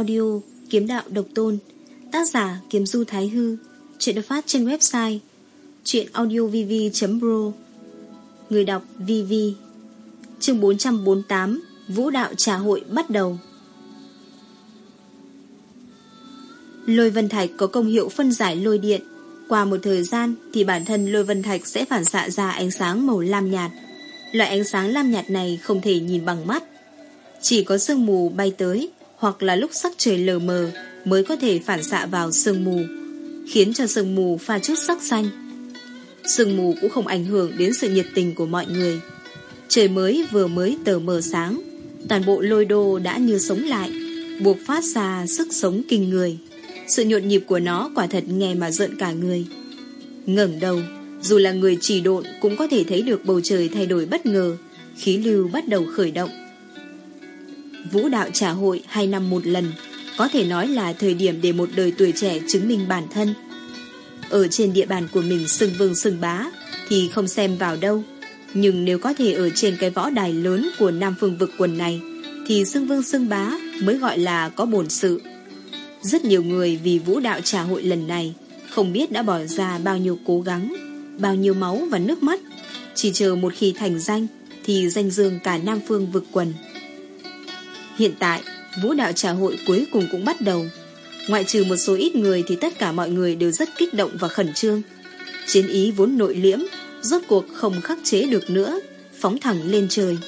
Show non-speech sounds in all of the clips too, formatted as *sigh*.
audio Kiếm đạo độc tôn, Tác giả Kiếm Du Thái Hư, Chuyện được phát trên website Chuyện audiovv.pro Người đọc VV Chương 448 Vũ đạo trà hội bắt đầu. Lôi vân thạch có công hiệu phân giải lôi điện. Qua một thời gian thì bản thân lôi vân thạch sẽ phản xạ ra ánh sáng màu lam nhạt. Loại ánh sáng lam nhạt này không thể nhìn bằng mắt. Chỉ có sương mù bay tới hoặc là lúc sắc trời lờ mờ Mới có thể phản xạ vào sương mù, Khiến cho sương mù pha chút sắc xanh. Sương mù cũng không ảnh hưởng đến sự nhiệt tình của mọi người. Trời mới vừa mới tờ mờ sáng, Toàn bộ lôi đô đã như sống lại, Buộc phát ra sức sống kinh người. Sự nhộn nhịp của nó quả thật nghe mà giận cả người. Ngẩng đầu, Dù là người chỉ độn cũng có thể thấy được bầu trời thay đổi bất ngờ, Khí lưu bắt đầu khởi động. Vũ đạo trả hội hai năm một lần, Có thể nói là thời điểm để một đời tuổi trẻ chứng minh bản thân. Ở trên địa bàn của mình sừng vương sừng bá Thì không xem vào đâu, Nhưng nếu có thể ở trên cái võ đài lớn của Nam Phương vực quần này Thì sưng vương sưng bá mới gọi là có bổn sự. Rất nhiều người vì vũ đạo trả hội lần này Không biết đã bỏ ra bao nhiêu cố gắng, Bao nhiêu máu và nước mắt, Chỉ chờ một khi thành danh Thì danh dương cả Nam Phương vực quần. Hiện tại, Vũ đạo trà hội cuối cùng cũng bắt đầu. Ngoại trừ một số ít người Thì tất cả mọi người đều rất kích động và khẩn trương. Chiến ý vốn nội liễm, Rốt cuộc không khắc chế được nữa, Phóng thẳng lên trời.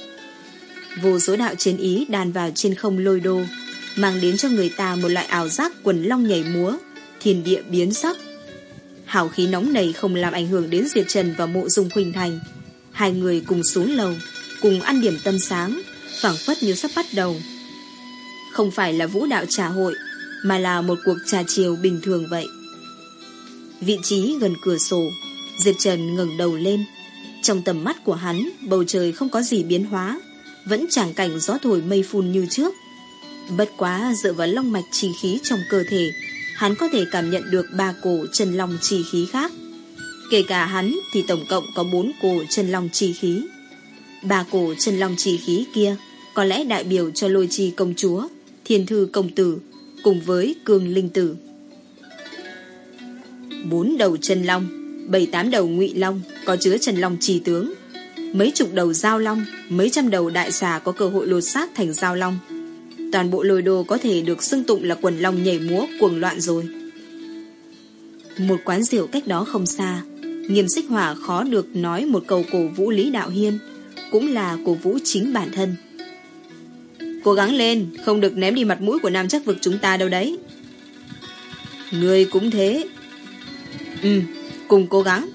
Vô số đạo chiến ý đàn vào trên không lôi đô, Mang đến cho người ta một loại ảo giác quần long nhảy múa, Thiên địa biến sắc. Hào khí nóng này không làm ảnh hưởng đến Diệp Trần và mộ dung Khuynh Thành. Hai người cùng xuống lầu, Cùng ăn điểm tâm sáng, phảng phất như sắp bắt đầu. Không phải là vũ đạo trà hội, Mà là một cuộc trà chiều bình thường vậy. Vị trí gần cửa sổ, Diệp Trần ngẩng đầu lên. Trong tầm mắt của hắn, Bầu trời không có gì biến hóa, Vẫn chẳng cảnh gió thổi mây phun như trước. Bất quá dựa vào long mạch trì khí trong cơ thể, Hắn có thể cảm nhận được ba cổ chân long trì khí khác. Kể cả hắn thì tổng cộng có bốn cổ chân long trì khí. Ba cổ chân long trì khí kia Có lẽ đại biểu cho lôi trì công chúa. Thiên thư công tử Cùng với cương linh tử. Bốn đầu chân long, Bảy tám đầu ngụy long Có chứa chân long trì tướng. Mấy chục đầu giao long, Mấy trăm đầu đại xà có cơ hội lột xác thành giao long. Toàn bộ lôi đồ có thể được xưng tụng là quần long nhảy múa cuồng loạn rồi. Một quán rượu cách đó không xa, Nghiêm xích hỏa khó được nói một câu cổ vũ Lý Đạo Hiên, Cũng là cổ vũ chính bản thân. Cố gắng lên, Không được ném đi mặt mũi của nam chắc vực chúng ta đâu đấy. Người cũng thế. Ừ Cùng cố gắng.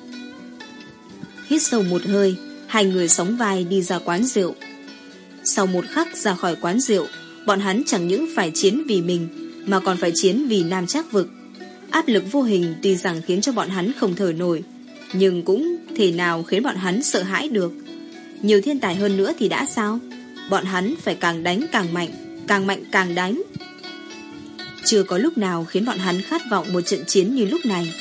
Hít sâu một hơi, Hai người sóng vai đi ra quán rượu. Sau một khắc ra khỏi quán rượu, Bọn hắn chẳng những phải chiến vì mình, Mà còn phải chiến vì nam chắc vực. Áp lực vô hình tuy rằng khiến cho bọn hắn không thở nổi, Nhưng cũng thể nào khiến bọn hắn sợ hãi được. Nhiều thiên tài hơn nữa thì đã sao? Bọn hắn phải càng đánh càng mạnh Càng mạnh càng đánh. Chưa có lúc nào khiến bọn hắn khát vọng một trận chiến như lúc này.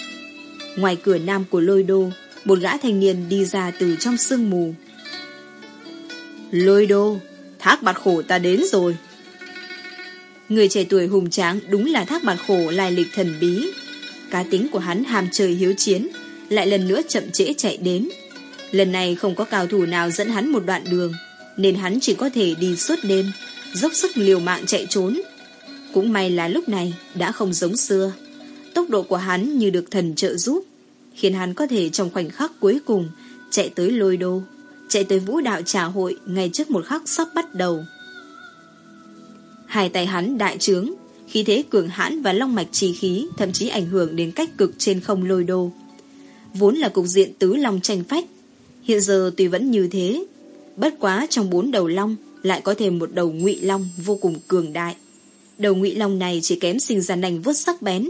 Ngoài cửa nam của lôi đô Một gã thanh niên đi ra từ trong sương mù. Lôi đô Thác bạt khổ ta đến rồi. Người trẻ tuổi hùng tráng đúng là thác bạt khổ lai lịch thần bí. Cá tính của hắn hàm trời hiếu chiến, lại lần nữa chậm trễ chạy đến. Lần này không có cao thủ nào dẫn hắn một đoạn đường, nên hắn chỉ có thể đi suốt đêm, dốc sức liều mạng chạy trốn. Cũng may là lúc này đã không giống xưa. Tốc độ của hắn như được thần trợ giúp, khiến hắn có thể trong khoảnh khắc cuối cùng chạy tới lôi đô, chạy tới vũ đạo trà hội ngay trước một khắc sắp bắt đầu. Hai tay hắn đại trướng, khí thế cường hãn và long mạch trì khí thậm chí ảnh hưởng đến cách cực trên không lôi đô. Vốn là cục diện tứ long tranh phách, hiện giờ tuy vẫn như thế, bất quá trong bốn đầu long lại có thêm một đầu ngụy long vô cùng cường đại. Đầu ngụy long này chỉ kém sinh ra nành vuốt sắc bén,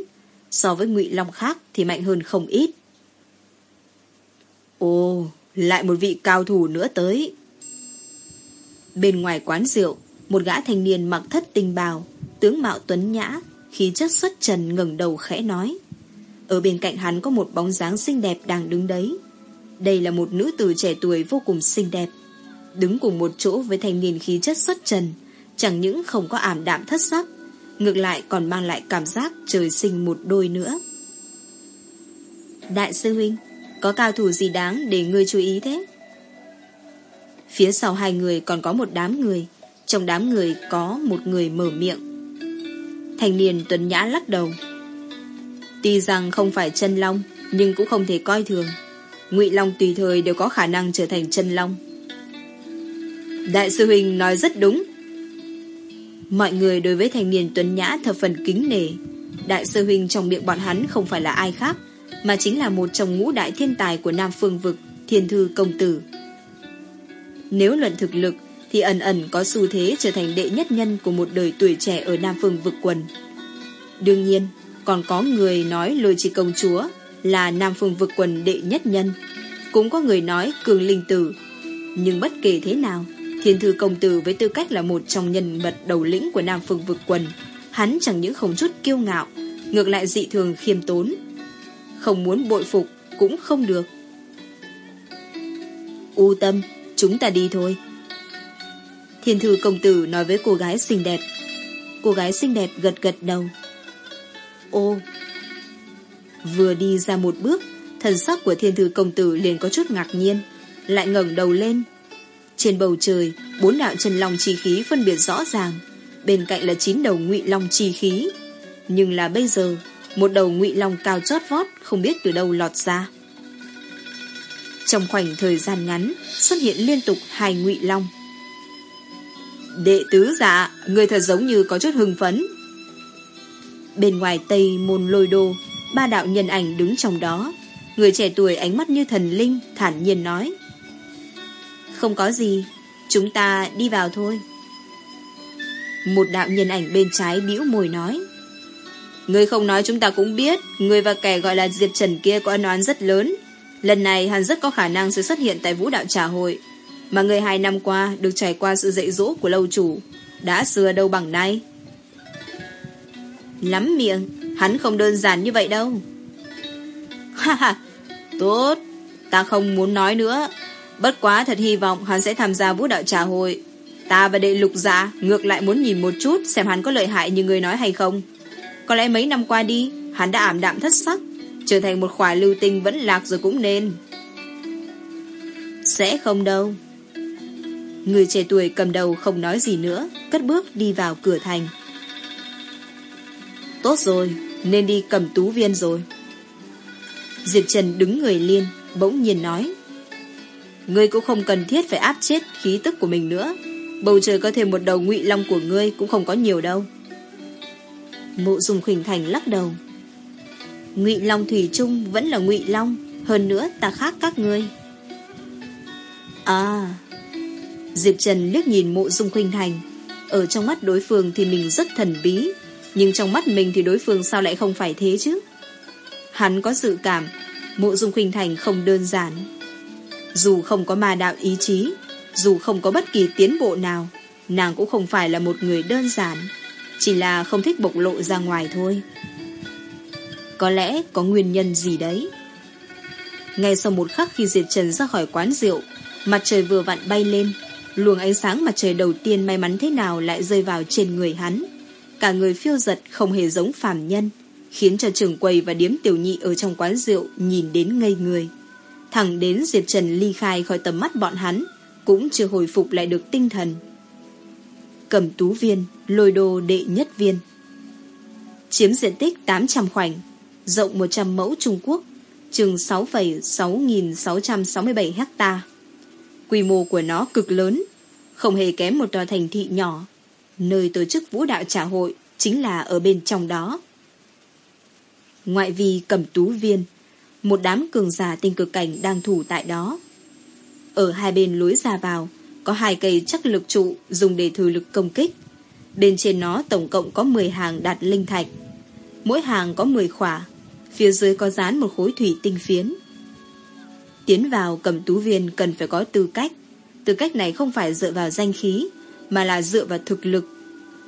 so với ngụy long khác thì mạnh hơn không ít. Ồ, lại một vị cao thủ nữa tới. Bên ngoài quán rượu, một gã thanh niên mặc thất tinh bào, tướng mạo tuấn nhã, khí chất xuất trần ngẩng đầu khẽ nói. Ở bên cạnh hắn có một bóng dáng xinh đẹp đang đứng đấy. Đây là một nữ tử trẻ tuổi vô cùng xinh đẹp. Đứng cùng một chỗ với thanh niên khí chất xuất trần, chẳng những không có ảm đạm thất sắc, ngược lại còn mang lại cảm giác trời sinh một đôi nữa. Đại sư huynh, có cao thủ gì đáng để ngươi chú ý thế? Phía sau hai người còn có một đám người, trong đám người có một người mở miệng. Thành niên tuấn nhã lắc đầu. Tuy rằng không phải chân long, nhưng cũng không thể coi thường. Ngụy Long tùy thời đều có khả năng trở thành chân long. Đại sư huynh nói rất đúng. Mọi người đối với thanh niên tuấn nhã thập phần kính nể. Đại sư huynh trong miệng bọn hắn không phải là ai khác, mà chính là một trong ngũ đại thiên tài của Nam Phương Vực, Thiên Thư Công Tử. Nếu luận thực lực, thì ẩn ẩn có xu thế trở thành đệ nhất nhân của một đời tuổi trẻ ở Nam Phương Vực quần. Đương nhiên, còn có người nói lôi chỉ công chúa là Nam Phương Vực quần đệ nhất nhân. Cũng có người nói cường linh tử. Nhưng bất kể thế nào, Thiên Thư Công Tử với tư cách là một trong nhân vật đầu lĩnh của Nam Phương Vực quần, hắn chẳng những không chút kiêu ngạo, ngược lại dị thường khiêm tốn. Không muốn bội phục cũng không được. U tâm, chúng ta đi thôi. Thiên thư công tử nói với cô gái xinh đẹp. Cô gái xinh đẹp gật gật đầu. Ô! Vừa đi ra một bước, thần sắc của thiên thư công tử liền có chút ngạc nhiên, lại ngẩng đầu lên. Trên bầu trời, bốn đạo chân long chi khí phân biệt rõ ràng, bên cạnh là chín đầu ngụy long chi khí. Nhưng là bây giờ, một đầu ngụy long cao chót vót không biết từ đâu lọt ra. Trong khoảnh thời gian ngắn, xuất hiện liên tục hai ngụy long. Đệ tứ dạ, người thật giống như có chút hưng phấn. Bên ngoài tây môn lôi đô, ba đạo nhân ảnh đứng trong đó. Người trẻ tuổi ánh mắt như thần linh, thản nhiên nói. Không có gì, chúng ta đi vào thôi. Một đạo nhân ảnh bên trái bĩu môi nói. Người không nói chúng ta cũng biết, người và kẻ gọi là Diệp Trần kia có ân oán rất lớn. Lần này hắn rất có khả năng sẽ xuất hiện tại vũ đạo trà hội. Mà người hai năm qua được trải qua sự dạy dỗ của lâu chủ Đã xưa đâu bằng nay Lắm miệng Hắn không đơn giản như vậy đâu Ha ha Tốt Ta không muốn nói nữa Bất quá thật hy vọng hắn sẽ tham gia vũ đạo trà hội. Ta và đệ lục giả Ngược lại muốn nhìn một chút Xem hắn có lợi hại như người nói hay không. Có lẽ mấy năm qua đi, Hắn đã ảm đạm thất sắc, Trở thành một khỏa lưu tinh vẫn lạc rồi cũng nên. Sẽ không đâu. Người trẻ tuổi cầm đầu không nói gì nữa, Cất bước đi vào cửa thành. Tốt rồi, Nên đi cầm tú viên rồi. Diệp Trần đứng người liên Bỗng nhiên nói. Ngươi cũng không cần thiết phải áp chết khí tức của mình nữa. Bầu trời có thêm một đầu ngụy long của ngươi Cũng không có nhiều đâu. Mộ dùng khỉnh thành lắc đầu. Ngụy long thủy chung Vẫn là ngụy long, Hơn nữa ta khác các ngươi. À Diệp Trần liếc nhìn mộ dung khuynh thành. Ở trong mắt đối phương thì mình rất thần bí, Nhưng trong mắt mình thì đối phương sao lại không phải thế chứ? Hắn có dự cảm, Mộ dung khuynh thành không đơn giản. Dù không có ma đạo ý chí Dù không có bất kỳ tiến bộ nào Nàng cũng không phải là một người đơn giản Chỉ là không thích bộc lộ ra ngoài thôi Có lẽ có nguyên nhân gì đấy Ngay sau một khắc khi Diệp Trần ra khỏi quán rượu Mặt trời vừa vặn bay lên Luồng ánh sáng mặt trời đầu tiên may mắn thế nào lại rơi vào trên người hắn. Cả người phiêu giật không hề giống phàm nhân, khiến cho trường quầy và điếm tiểu nhị ở trong quán rượu nhìn đến ngây người. Thẳng đến Diệp Trần ly khai khỏi tầm mắt bọn hắn, cũng chưa hồi phục lại được tinh thần. Cầm tú viên, lôi đô đệ nhất viên. Chiếm diện tích 800 khoảnh, rộng 100 mẫu Trung Quốc, chừng 6,6667 hecta Quy mô của nó cực lớn, không hề kém một tòa thành thị nhỏ. Nơi tổ chức vũ đạo trả hội chính là ở bên trong đó. Ngoại vi cầm tú viên, một đám cường giả tinh cực cảnh đang thủ tại đó. Ở hai bên lối ra vào, có hai cây chắc lực trụ dùng để thử lực công kích. Bên trên nó tổng cộng có 10 hàng đạt linh thạch. Mỗi hàng có 10 khỏa, phía dưới có dán một khối thủy tinh phiến. Tiến vào cầm tú viên cần phải có tư cách. Tư cách này không phải dựa vào danh khí, mà là dựa vào thực lực.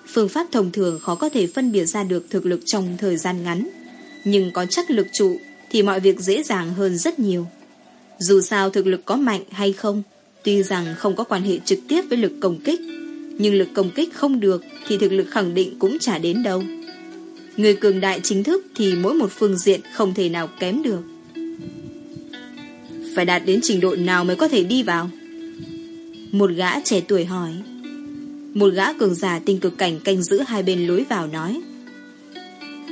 Phương pháp thông thường khó có thể phân biệt ra được thực lực trong thời gian ngắn. Nhưng có chắc lực trụ thì mọi việc dễ dàng hơn rất nhiều. Dù sao thực lực có mạnh hay không, tuy rằng không có quan hệ trực tiếp với lực công kích, Nhưng lực công kích không được Thì thực lực khẳng định cũng chả đến đâu. Người cường đại chính thức Thì mỗi một phương diện không thể nào kém được. Phải đạt đến trình độ nào mới có thể đi vào? Một gã trẻ tuổi hỏi. Một gã cường giả tinh cực cảnh canh giữ hai bên lối vào nói.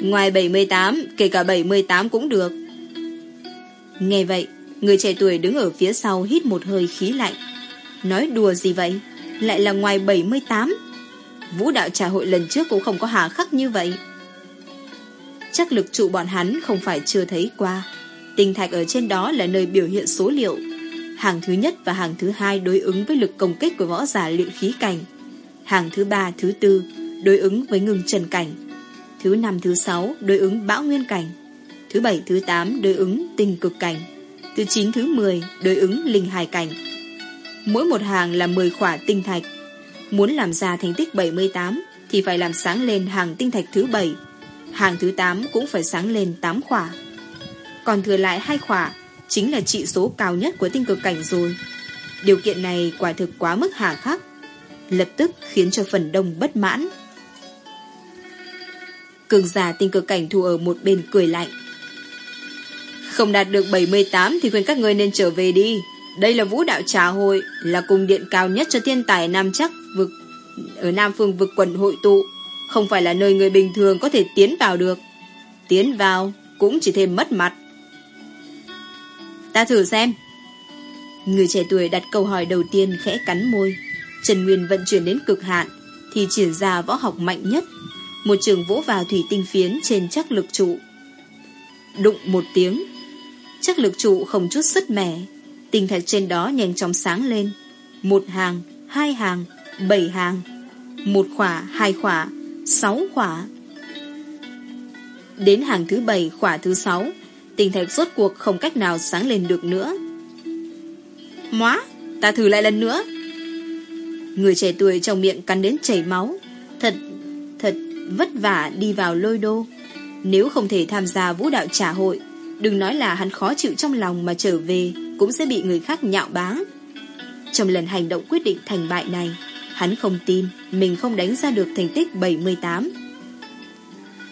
Ngoài 78 Kể cả 78 cũng được. Nghe vậy Người trẻ tuổi đứng ở phía sau hít một hơi khí lạnh. Nói đùa gì vậy? Lại là ngoài 78 Vũ đạo trà hội lần trước cũng không có hà khắc như vậy. Chắc lực trụ bọn hắn không phải chưa thấy qua. Tinh thạch ở trên đó là nơi biểu hiện số liệu. Hàng thứ nhất và hàng thứ hai đối ứng với lực công kích của võ giả luyện khí cảnh. Hàng thứ ba, thứ tư đối ứng với ngừng trần cảnh. Thứ năm, thứ sáu đối ứng bão nguyên cảnh. Thứ bảy, thứ tám đối ứng tinh cực cảnh. Thứ chín, thứ mười đối ứng linh hài cảnh. Mỗi một hàng là 10 khỏa tinh thạch. Muốn làm ra thành tích 78 Thì phải làm sáng lên hàng tinh thạch thứ bảy. Hàng thứ 8 cũng phải sáng lên 8 khỏa. Còn thừa lại hai khỏa Chính là trị số cao nhất của tinh cực cảnh rồi. Điều kiện này quả thực quá mức hà khắc Lập tức khiến cho phần đông bất mãn. Cường giả tinh cực cảnh thu ở một bên cười lạnh. Không đạt được 78 Thì khuyên các người nên trở về đi. Đây là vũ đạo trà hội Là cung điện cao nhất cho thiên tài Nam chắc vực Ở Nam phương vực quần hội tụ. Không phải là nơi người bình thường có thể tiến vào được. Tiến vào Cũng chỉ thêm mất mặt. Ta thử xem. Người trẻ tuổi đặt câu hỏi đầu tiên khẽ cắn môi. Trần Nguyên vận chuyển đến cực hạn Thì triển ra võ học mạnh nhất. Một trường vỗ vào thủy tinh phiến trên chắc lực trụ. Đụng một tiếng, chắc lực trụ không chút sứt mẻ, tinh thạch trên đó nhanh chóng sáng lên. Một hàng, hai hàng, bảy hàng, một khỏa, hai khỏa, sáu khỏa. Đến hàng thứ bảy, khỏa thứ sáu, tinh thạch rốt cuộc không cách nào sáng lên được nữa. Móa, ta thử lại lần nữa. Người trẻ tuổi trong miệng cắn đến chảy máu. Thật, thật vất vả đi vào lôi đô. Nếu không thể tham gia vũ đạo trả hội, đừng nói là hắn khó chịu trong lòng mà trở về cũng sẽ bị người khác nhạo báng. Trong lần hành động quyết định thành bại này, hắn không tin mình không đánh ra được thành tích 78.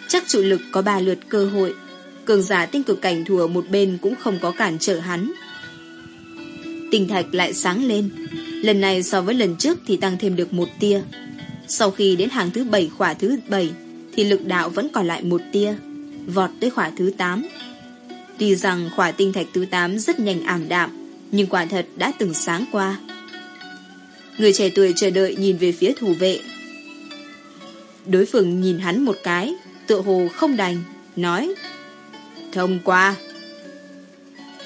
Chắc trụ lực có ba lượt cơ hội, cường giả tinh cực cảnh thùa một bên cũng không có cản trở hắn. Tinh thạch lại sáng lên, lần này so với lần trước thì tăng thêm được một tia, sau khi đến hàng thứ bảy khỏa thứ bảy Thì lực đạo vẫn còn lại một tia Vọt tới khỏa thứ 8 Tuy rằng khỏa tinh thạch thứ 8 Rất nhanh ảm đạm, Nhưng quả thật đã từng sáng qua. Người trẻ tuổi chờ đợi nhìn về phía thủ vệ. Đối phương nhìn hắn một cái, Tựa hồ không đành, Nói, Thông qua.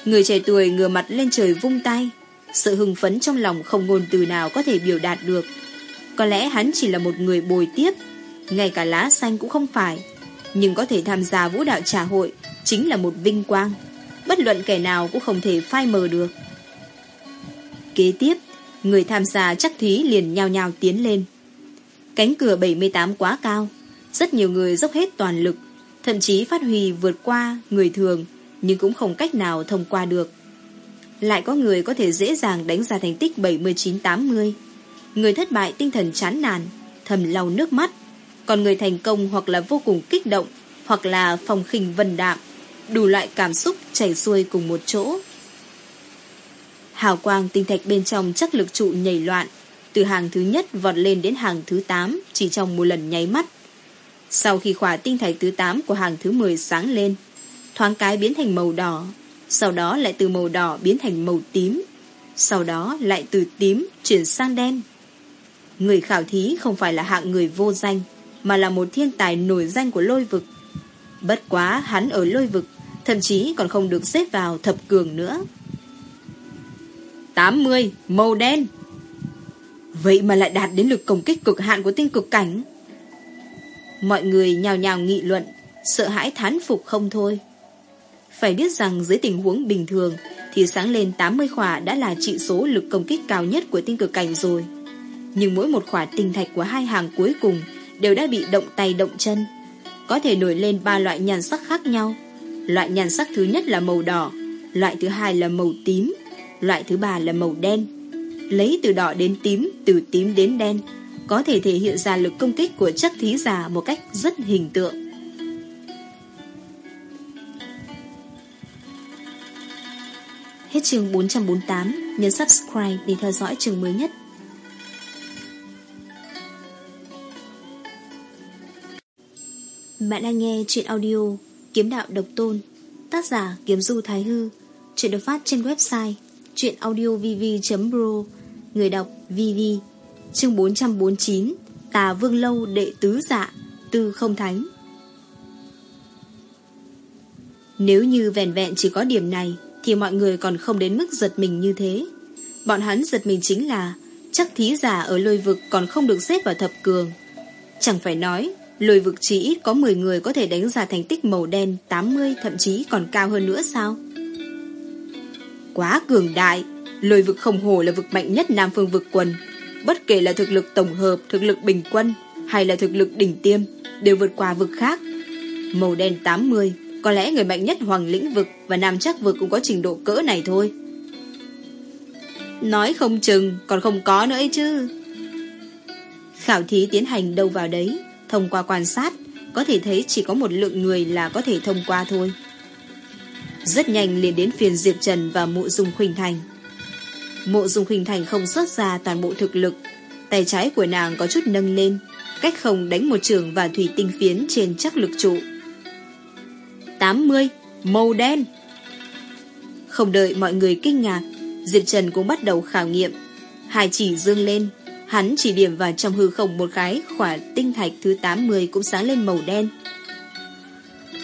Người trẻ tuổi ngửa mặt lên trời vung tay, Sự hưng phấn trong lòng không ngôn từ nào có thể biểu đạt được. Có lẽ hắn chỉ là một người bồi tiếp, Ngay cả lá xanh cũng không phải. Nhưng có thể tham gia vũ đạo trà hội Chính là một vinh quang. Bất luận kẻ nào cũng không thể phai mờ được. Kế tiếp Người tham gia chắc thí liền nhao nhao tiến lên. Cánh cửa 78 quá cao Rất nhiều người dốc hết toàn lực Thậm chí phát huy vượt qua người thường Nhưng cũng không cách nào thông qua được. Lại có người có thể dễ dàng đánh ra thành tích 79-80 Người thất bại tinh thần chán nản, thầm lau nước mắt. Còn người thành công hoặc là vô cùng kích động, hoặc là phòng khinh vần đạm, đủ loại cảm xúc chảy xuôi cùng một chỗ. Hào quang tinh thạch bên trong chắc lực trụ nhảy loạn, từ hàng thứ nhất vọt lên đến hàng thứ 8 chỉ trong một lần nháy mắt. Sau khi khỏa tinh thạch thứ 8 của hàng thứ 10 sáng lên, thoáng cái biến thành màu đỏ, sau đó lại từ màu đỏ biến thành màu tím, sau đó lại từ tím chuyển sang đen. Người khảo thí không phải là hạng người vô danh, mà là một thiên tài nổi danh của lôi vực. Bất quá hắn ở lôi vực, thậm chí còn không được xếp vào thập cường nữa. 80, màu đen. Vậy mà lại đạt đến lực công kích cực hạn của tinh cực cảnh. Mọi người nhào nhào nghị luận, sợ hãi thán phục không thôi. Phải biết rằng dưới tình huống bình thường thì sáng lên 80 khỏa đã là trị số lực công kích cao nhất của tinh cực cảnh rồi nhưng mỗi một khỏa tinh thạch của hai hàng cuối cùng đều đã bị động tay động chân. Có thể nổi lên ba loại nhan sắc khác nhau. Loại nhan sắc thứ nhất là màu đỏ, loại thứ hai là màu tím, loại thứ ba là màu đen. Lấy từ đỏ đến tím, từ tím đến đen, có thể thể hiện ra lực công kích của chắc thí giả một cách rất hình tượng. Hết chương 448, nhấn subscribe để theo dõi chương mới nhất. Bạn đang nghe chuyện audio Kiếm Đạo Độc Tôn, Tác giả Kiếm Du Thái Hư, Chuyện được phát trên website Chuyện audiovv.pro Người đọc VV Chương 449 Tà Vương Lâu Đệ Tứ Dạ Tư Không Thánh. Nếu như vẻn vẹn chỉ có điểm này, Thì mọi người còn không đến mức giật mình như thế. Bọn hắn giật mình chính là, Chắc thí giả ở lôi vực còn không được xếp vào thập cường. Chẳng phải nói Lôi vực chỉ ít có 10 người có thể đánh ra thành tích màu đen 80 thậm chí còn cao hơn nữa sao? Quá cường đại. Lôi vực không hồ là vực mạnh nhất Nam phương vực quần. Bất kể là thực lực tổng hợp, Thực lực bình quân, Hay là thực lực đỉnh tiêm, Đều vượt qua vực khác. Màu đen 80 Có lẽ người mạnh nhất Hoàng lĩnh vực Và Nam chắc vực cũng có trình độ cỡ này thôi. Nói không chừng Còn không có nữa ấy chứ. Khảo thí tiến hành đâu vào đấy. Thông qua quan sát, Có thể thấy chỉ có một lượng người là có thể thông qua thôi. Rất nhanh liền đến phiền Diệp Trần và Mộ Dung Khuynh Thành. Mộ Dung Khuynh Thành không xuất ra toàn bộ thực lực, Tay trái của nàng có chút nâng lên, Cách không đánh một trường và thủy tinh phiến trên chắc lực trụ. 80 Màu đen. Không đợi mọi người kinh ngạc, Diệp Trần cũng bắt đầu khảo nghiệm. Hai chỉ dương lên. Hắn chỉ điểm vào trong hư không một cái, Khỏa tinh thạch thứ 80 cũng sáng lên màu đen.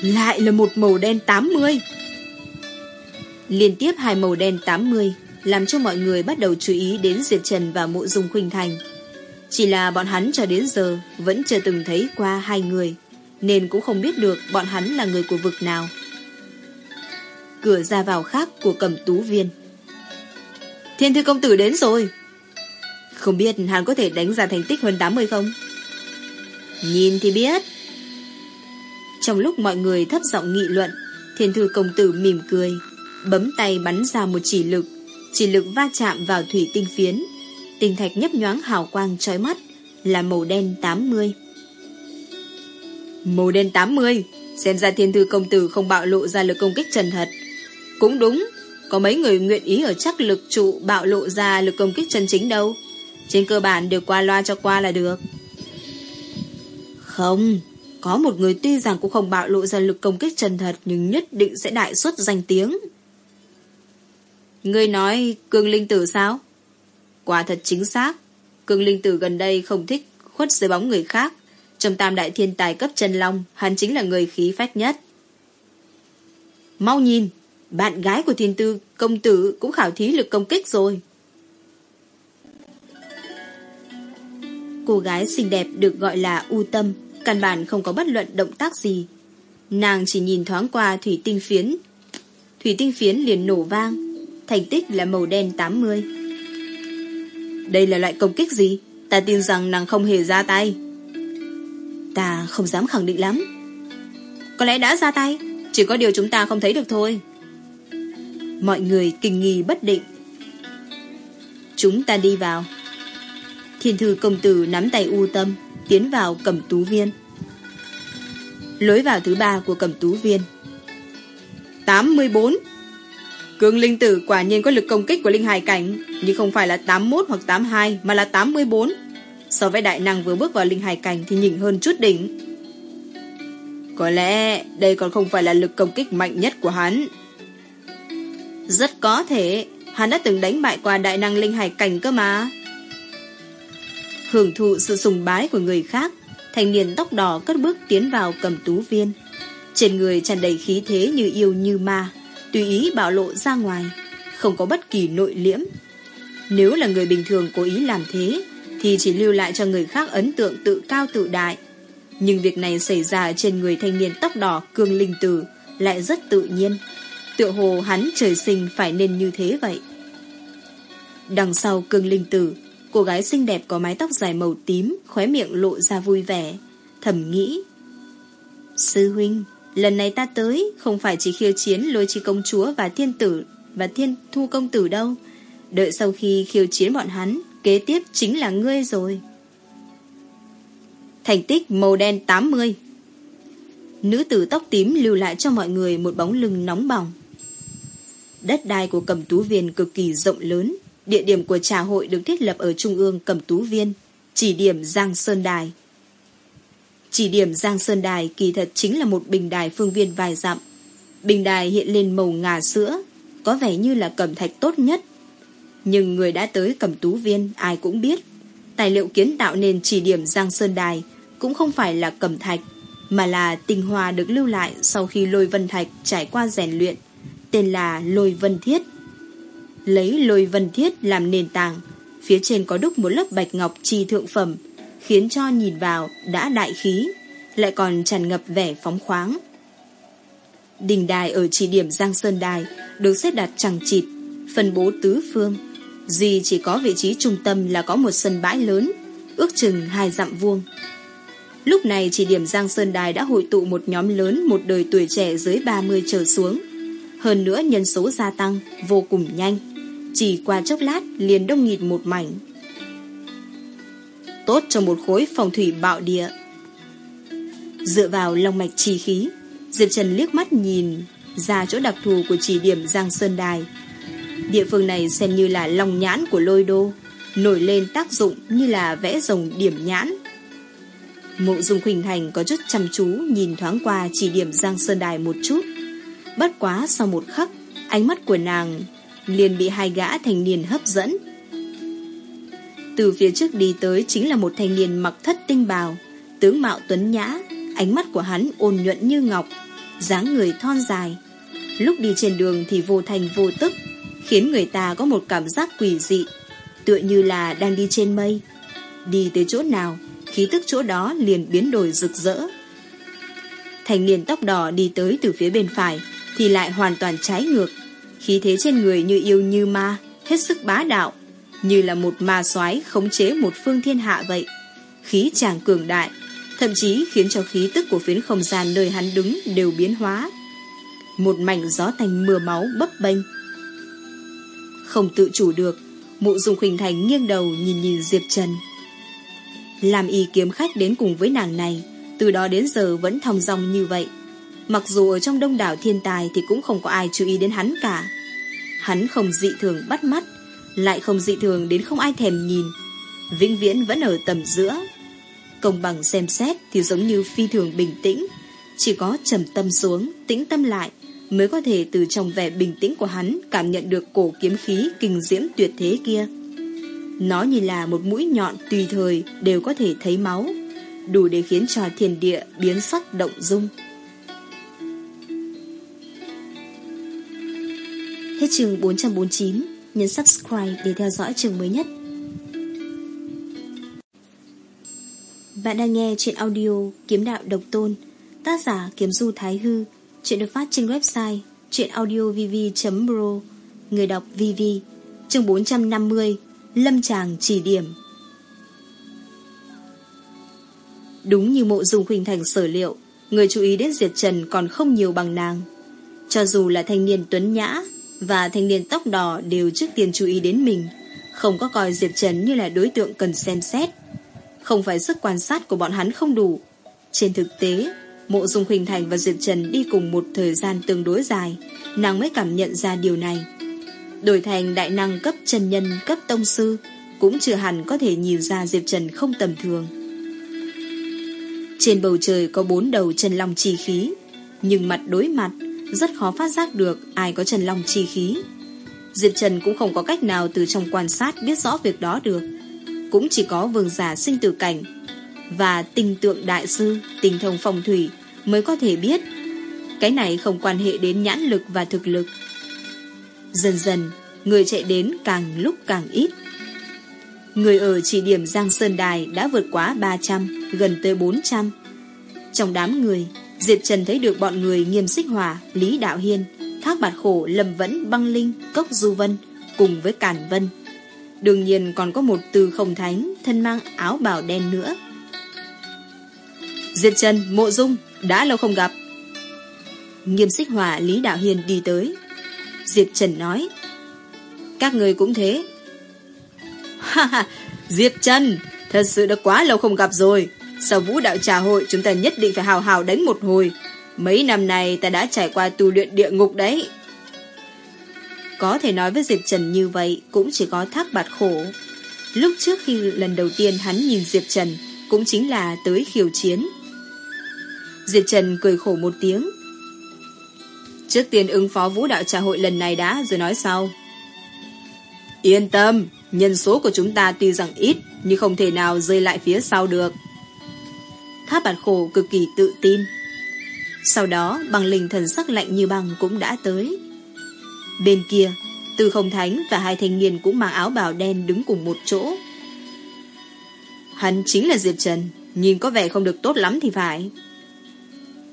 Lại là một màu đen 80 Liên tiếp hai màu đen 80 Làm cho mọi người bắt đầu chú ý Đến Diệp Trần và Mộ Dung Khuynh Thành. Chỉ là bọn hắn cho đến giờ Vẫn chưa từng thấy qua hai người, Nên cũng không biết được bọn hắn là người của vực nào. Cửa ra vào khác của cẩm tú viên. Thiên thư công tử đến rồi không biết hắn có thể đánh ra thành tích hơn 80 không? Nhìn thì biết. Trong lúc mọi người thấp giọng nghị luận, thiên thư công tử mỉm cười, bấm tay bắn ra một chỉ lực, chỉ lực va chạm vào thủy tinh phiến. Tinh thạch nhấp nhoáng hào quang trói mắt, là màu đen 80. Màu đen 80, xem ra thiên thư công tử không bạo lộ ra lực công kích trần thật. Cũng đúng, có mấy người nguyện ý ở chắc lực trụ bạo lộ ra lực công kích chân chính đâu. Trên cơ bản đều qua loa cho qua là được. Không, Có một người tuy rằng cũng không bạo lộ ra lực công kích chân thật, Nhưng nhất định sẽ đại xuất danh tiếng. Ngươi nói cương linh tử sao? Quả thật chính xác. Cương linh tử gần đây không thích khuất dưới bóng người khác. Trong tam đại thiên tài cấp chân long, Hắn chính là người khí phách nhất. Mau nhìn, Bạn gái của thiên tư, công tử Cũng khảo thí lực công kích rồi. Cô gái xinh đẹp được gọi là U Tâm, căn bản không có bất luận động tác gì. Nàng chỉ nhìn thoáng qua thủy tinh phiến. Thủy tinh phiến liền nổ vang, thành tích là màu đen 80. Đây là loại công kích gì? Ta tin rằng nàng không hề ra tay. Ta không dám khẳng định lắm. Có lẽ đã ra tay, chỉ có điều chúng ta không thấy được thôi. Mọi người kinh nghi bất định. Chúng ta đi vào. Thiên thư công tử nắm tay u tâm, Tiến vào cẩm tú viên. Lối vào thứ ba của cẩm tú viên. 84 Cương linh tử quả nhiên có lực công kích của linh hài cảnh, Nhưng không phải là 81 hoặc 82 Mà là 84 So với đại năng vừa bước vào linh hài cảnh Thì nhìn hơn chút đỉnh. Có lẽ đây còn không phải là lực công kích mạnh nhất của hắn. Rất có thể, Hắn đã từng đánh bại qua đại năng linh hải cảnh cơ mà. Hưởng thụ sự sùng bái của người khác, Thanh niên tóc đỏ cất bước tiến vào cầm tú viên. Trên người tràn đầy khí thế như yêu như ma, Tùy ý bạo lộ ra ngoài, Không có bất kỳ nội liễm. Nếu là người bình thường cố ý làm thế, Thì chỉ lưu lại cho người khác ấn tượng tự cao tự đại. Nhưng việc này xảy ra trên người thanh niên tóc đỏ cương linh tử Lại rất tự nhiên, Tựa hồ hắn trời sinh phải nên như thế vậy. Đằng sau cương linh tử Cô gái xinh đẹp có mái tóc dài màu tím, khóe miệng lộ ra vui vẻ. Thầm nghĩ. Sư huynh, lần này ta tới không phải chỉ khiêu chiến lôi chi công chúa và thiên tử và thiên thu công tử đâu. Đợi sau khi khiêu chiến bọn hắn, kế tiếp chính là ngươi rồi. Thành tích màu đen 80 Nữ tử tóc tím lưu lại cho mọi người một bóng lưng nóng bỏng. Đất đai của Cẩm Tú Viên cực kỳ rộng lớn. Địa điểm của trà hội được thiết lập ở trung ương Cẩm Tú Viên, chỉ điểm Giang Sơn Đài. Chỉ điểm Giang Sơn Đài kỳ thật chính là một bình đài phương viên vài dặm. Bình đài hiện lên màu ngà sữa, có vẻ như là cẩm thạch tốt nhất. Nhưng người đã tới Cẩm Tú Viên ai cũng biết, tài liệu kiến tạo nên chỉ điểm Giang Sơn Đài cũng không phải là cẩm thạch, mà là tinh hoa được lưu lại sau khi lôi vân thạch trải qua rèn luyện, tên là lôi vân thiết. Lấy lôi vân thiết làm nền tảng, phía trên có đúc một lớp bạch ngọc trì thượng phẩm, khiến cho nhìn vào đã đại khí, lại còn tràn ngập vẻ phóng khoáng. Đình đài ở chỉ điểm Giang Sơn Đài được xếp đặt chẳng chịt, phân bố tứ phương. Duy chỉ có vị trí trung tâm là có một sân bãi lớn, ước chừng hai dặm vuông. Lúc này chỉ điểm Giang Sơn Đài đã hội tụ một nhóm lớn một đời tuổi trẻ dưới 30 trở xuống. Hơn nữa nhân số gia tăng vô cùng nhanh. Chỉ qua chốc lát liền đông nghịt một mảnh. Tốt cho một khối phòng thủy bạo địa. Dựa vào lòng mạch trì khí, Diệp Trần liếc mắt nhìn ra chỗ đặc thù của chỉ điểm Giang Sơn Đài. Địa phương này xem như là lòng nhãn của lôi đô, nổi lên tác dụng như là vẽ rồng điểm nhãn Mộ Dung Khuynh Thành có chút chăm chú nhìn thoáng qua chỉ điểm Giang Sơn Đài một chút. Bất quá sau một khắc, ánh mắt của nàng liền bị hai gã thanh niên hấp dẫn. Từ phía trước đi tới chính là một thanh niên mặc thất tinh bào, tướng mạo tuấn nhã, ánh mắt của hắn ôn nhuận như ngọc, dáng người thon dài. Lúc đi trên đường thì vô thành vô tức, khiến người ta có một cảm giác quỷ dị, tựa như là đang đi trên mây. Đi tới chỗ nào khí tức chỗ đó liền biến đổi rực rỡ. Thành niên tóc đỏ đi tới từ phía bên phải, thì lại hoàn toàn trái ngược. Khí thế trên người như yêu như ma, hết sức bá đạo, như là một ma soái khống chế một phương thiên hạ vậy. Khí chàng cường đại, thậm chí khiến cho khí tức của phiến không gian nơi hắn đứng đều biến hóa. Một mảnh gió thành mưa máu bấp bênh. Không tự chủ được, mụ dùng khuynh thành nghiêng đầu nhìn nhìn Diệp Trần. Làm y kiếm khách đến cùng với nàng này Từ đó đến giờ vẫn thong dong như vậy Mặc dù ở trong đông đảo thiên tài Thì cũng không có ai chú ý đến hắn cả. Hắn không dị thường bắt mắt Lại không dị thường đến không ai thèm nhìn. Vĩnh viễn vẫn ở tầm giữa. Công bằng xem xét Thì giống như phi thường bình tĩnh. Chỉ có trầm tâm xuống Tĩnh tâm lại Mới có thể từ trong vẻ bình tĩnh của hắn Cảm nhận được cổ kiếm khí kinh diễm tuyệt thế kia. Nó như là một mũi nhọn tùy thời đều có thể thấy máu, đủ để khiến cho thiên địa biến sắc động dung. Hết chương 449, nhấn subscribe để theo dõi chương mới nhất. Bạn đang nghe chuyện audio Kiếm Đạo Độc Tôn, tác giả Kiếm Du Thái Hư, chuyện được phát trên website chuyenaudiovv.pro, người đọc VV, chương 450, Lâm Tràng chỉ điểm Đúng như mộ dung khuynh thành sở liệu Người chú ý đến Diệt Trần còn không nhiều bằng nàng Cho dù là thanh niên tuấn nhã và thanh niên tóc đỏ Đều trước tiên chú ý đến mình. Không có coi Diệp Trần như là đối tượng cần xem xét. Không phải sức quan sát của bọn hắn không đủ. Trên thực tế, Mộ Dung Huỳnh Thành và Diệp Trần đi cùng một thời gian tương đối dài. Nàng mới cảm nhận ra điều này. Đổi thành đại năng cấp chân nhân, cấp tông sư, Cũng chưa hẳn có thể nhìn ra Diệp Trần không tầm thường. Trên bầu trời có bốn đầu chân long chi khí, Nhưng mặt đối mặt rất khó phát giác được ai có trần long chi khí Diệp Trần cũng không có cách nào từ trong quan sát biết rõ việc đó được Cũng chỉ có vương giả sinh tử cảnh Và tình tượng đại sư Tình thông phong thủy Mới có thể biết Cái này không quan hệ đến nhãn lực và thực lực Dần dần, người chạy đến càng lúc càng ít. Người ở chỉ điểm Giang Sơn Đài đã vượt quá 300, gần tới 400. Trong đám người, Diệp Trần thấy được bọn người nghiêm xích hòa, Lý Đạo Hiên, Thác Bạt Khổ, Lâm Vẫn, Băng Linh, Cốc Du Vân, cùng với Cản Vân. Đương nhiên còn có một từ không thánh, thân mang áo bào đen nữa. Diệp Trần, Mộ Dung, đã lâu không gặp. Nghiêm xích hòa, Lý Đạo Hiên đi tới, Diệp Trần nói. Các người cũng thế. *laughs* Ha ha, Diệp Trần, thật sự đã quá lâu không gặp rồi sau vũ đạo trà hội chúng ta nhất định phải hào hào đánh một hồi. Mấy năm này ta đã trải qua tu luyện địa ngục đấy. Có thể nói với Diệp Trần như vậy cũng chỉ có thác bạt khổ. Lúc trước khi lần đầu tiên hắn nhìn Diệp Trần cũng chính là tới khiêu chiến. Diệp Trần cười khổ một tiếng. Trước tiên ứng phó vũ đạo trà hội lần này đã rồi nói sau. Yên tâm, nhân số của chúng ta tuy rằng ít nhưng không thể nào rơi lại phía sau được. Tháp bạt khổ cực kỳ tự tin. Sau đó bằng linh thần sắc lạnh như băng cũng đã tới. Bên kia, Tư Không Thánh và hai thanh niên cũng mang áo bào đen đứng cùng một chỗ. Hắn chính là Diệp Trần, nhìn có vẻ không được tốt lắm thì phải.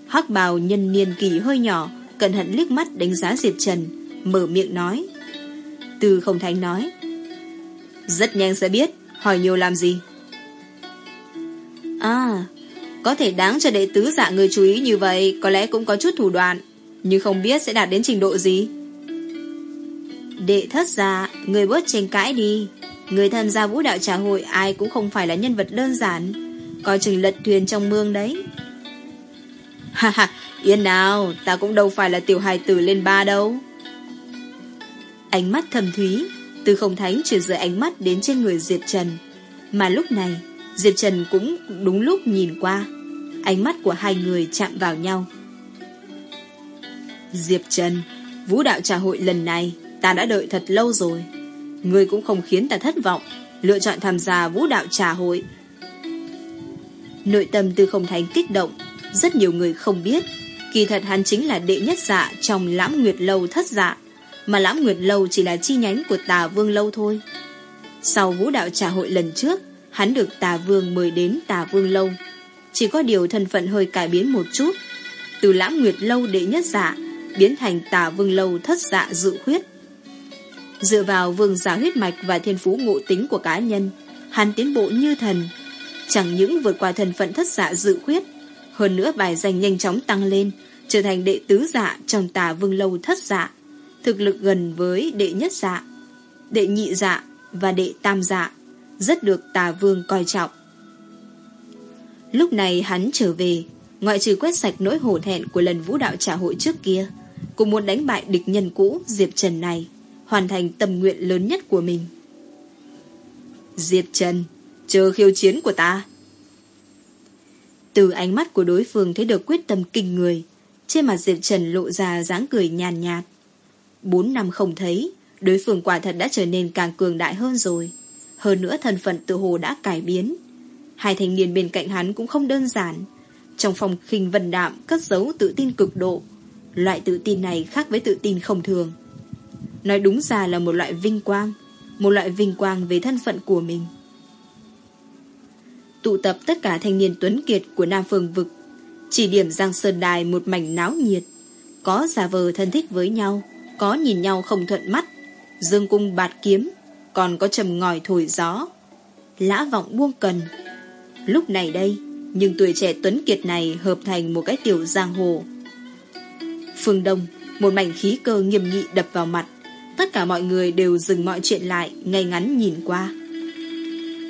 Hắc bào nhân niên kỳ hơi nhỏ, cẩn thận liếc mắt đánh giá Diệp Trần, mở miệng nói. Tư Không Thánh nói. Rất nhanh sẽ biết, hỏi nhiều làm gì. À, có thể đáng cho đệ tứ dạ người chú ý như vậy, có lẽ cũng có chút thủ đoạn, nhưng không biết sẽ đạt đến trình độ gì. Đệ thất dạ, người bớt tranh cãi đi. Người tham gia vũ đạo trà hội ai cũng không phải là nhân vật đơn giản, coi chừng lật thuyền trong mương đấy. Ha ha, yên nào, ta cũng đâu phải là tiểu hài tử lên ba đâu. Ánh mắt thầm thúy, từ không thánh chuyển rời ánh mắt đến trên người Diệp Trần. Mà lúc này, Diệp Trần cũng đúng lúc nhìn qua. Ánh mắt của hai người chạm vào nhau. Diệp Trần, vũ đạo trà hội lần này ta đã đợi thật lâu rồi. Ngươi cũng không khiến ta thất vọng, lựa chọn tham gia vũ đạo trà hội. Nội tâm tư không thánh kích động, rất nhiều người không biết, kỳ thật hắn chính là đệ nhất dạ trong lãm nguyệt lâu thất dạ, mà lãm nguyệt lâu chỉ là chi nhánh của tà vương lâu thôi. Sau vũ đạo trà hội lần trước, hắn được tà vương mời đến tà vương lâu. Chỉ có điều thân phận hơi cải biến một chút, từ lãm nguyệt lâu đệ nhất dạ biến thành tà vương lâu thất dạ dự khuyết. Dựa vào vương giả huyết mạch và thiên phú ngộ tính của cá nhân, hắn tiến bộ như thần. Chẳng những vượt qua thân phận thất dạ dự khuyết, hơn nữa bài danh nhanh chóng tăng lên, trở thành đệ tứ dạ trong tà vương lâu thất dạ, thực lực gần với đệ nhất dạ, đệ nhị dạ và đệ tam dạ, rất được tà vương coi trọng. Lúc này hắn trở về, ngoại trừ quét sạch nỗi hổ thẹn của lần vũ đạo trả hội trước kia, cũng muốn đánh bại địch nhân cũ Diệp Trần này hoàn thành tâm nguyện lớn nhất của mình. Diệp Trần, chờ khiêu chiến của ta. Từ ánh mắt của đối phương thấy được quyết tâm kinh người, trên mặt Diệp Trần lộ ra dáng cười nhàn nhạt. Bốn năm không thấy, đối phương quả thật đã trở nên càng cường đại hơn rồi. Hơn nữa thần phận tự hồ đã cải biến. Hai thanh niên bên cạnh hắn cũng không đơn giản. Trong phòng khinh vần đạm, cất giấu tự tin cực độ. Loại tự tin này khác với tự tin không thường. Nói đúng ra là một loại vinh quang, Một loại vinh quang về thân phận của mình Tụ tập tất cả thanh niên tuấn kiệt của Nam Phương Vực, Chỉ điểm Giang Sơn Đài một mảnh náo nhiệt, Có giả vờ thân thích với nhau, Có nhìn nhau không thuận mắt, Dương cung bạt kiếm còn có trầm ngòi thổi gió. Lã vọng buông cần. Lúc này đây, Nhưng tuổi trẻ tuấn kiệt này hợp thành một cái tiểu giang hồ. Phương Đông, Một mảnh khí cơ nghiêm nghị đập vào mặt. Tất cả mọi người đều dừng mọi chuyện lại, Ngay ngắn nhìn qua.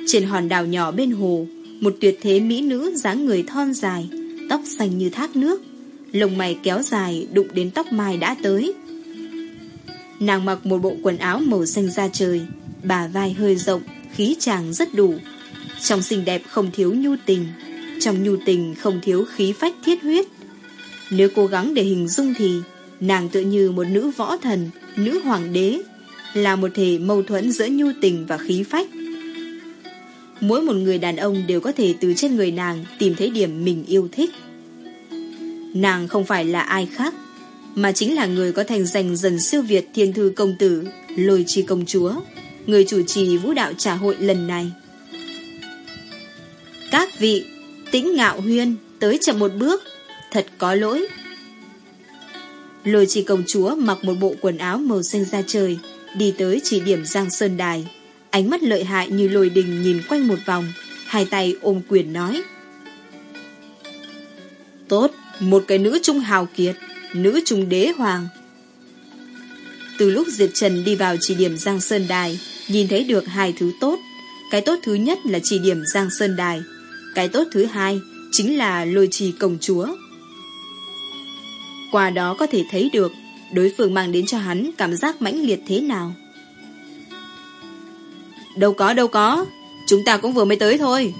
Trên hòn đảo nhỏ bên hồ, Một tuyệt thế mỹ nữ dáng người thon dài, Tóc xanh như thác nước. Lồng mày kéo dài, đụng đến tóc mai đã tới. Nàng mặc một bộ quần áo màu xanh da trời Bà vai hơi rộng Khí chàng rất đủ Trong xinh đẹp không thiếu nhu tình Trong nhu tình không thiếu khí phách thiết huyết Nếu cố gắng để hình dung thì Nàng tự như một nữ võ thần nữ hoàng đế, là một thể mâu thuẫn giữa nhu tình và khí phách. Mỗi một người đàn ông đều có thể từ trên người nàng tìm thấy điểm mình yêu thích. Nàng không phải là ai khác, mà chính là người có thành danh dần siêu việt thiên thư công tử, lôi chi công chúa, người chủ trì vũ đạo trà hội lần này. Các vị, tĩnh ngạo huyên, tới chậm một bước, thật có lỗi. Lôi trì công chúa mặc một bộ quần áo màu xanh da trời, đi tới chỉ điểm Giang Sơn Đài. Ánh mắt lợi hại như lôi đình nhìn quanh một vòng, hai tay ôm quyền nói. Tốt, một cái nữ trung hào kiệt, nữ trung đế hoàng. Từ lúc Diệp Trần đi vào chỉ điểm Giang Sơn Đài, nhìn thấy được hai thứ tốt. Cái tốt thứ nhất là chỉ điểm Giang Sơn Đài. Cái tốt thứ hai chính là lôi trì công chúa. Qua đó có thể thấy được đối phương mang đến cho hắn cảm giác mãnh liệt thế nào. Đâu có, đâu có. Chúng ta cũng vừa mới tới thôi.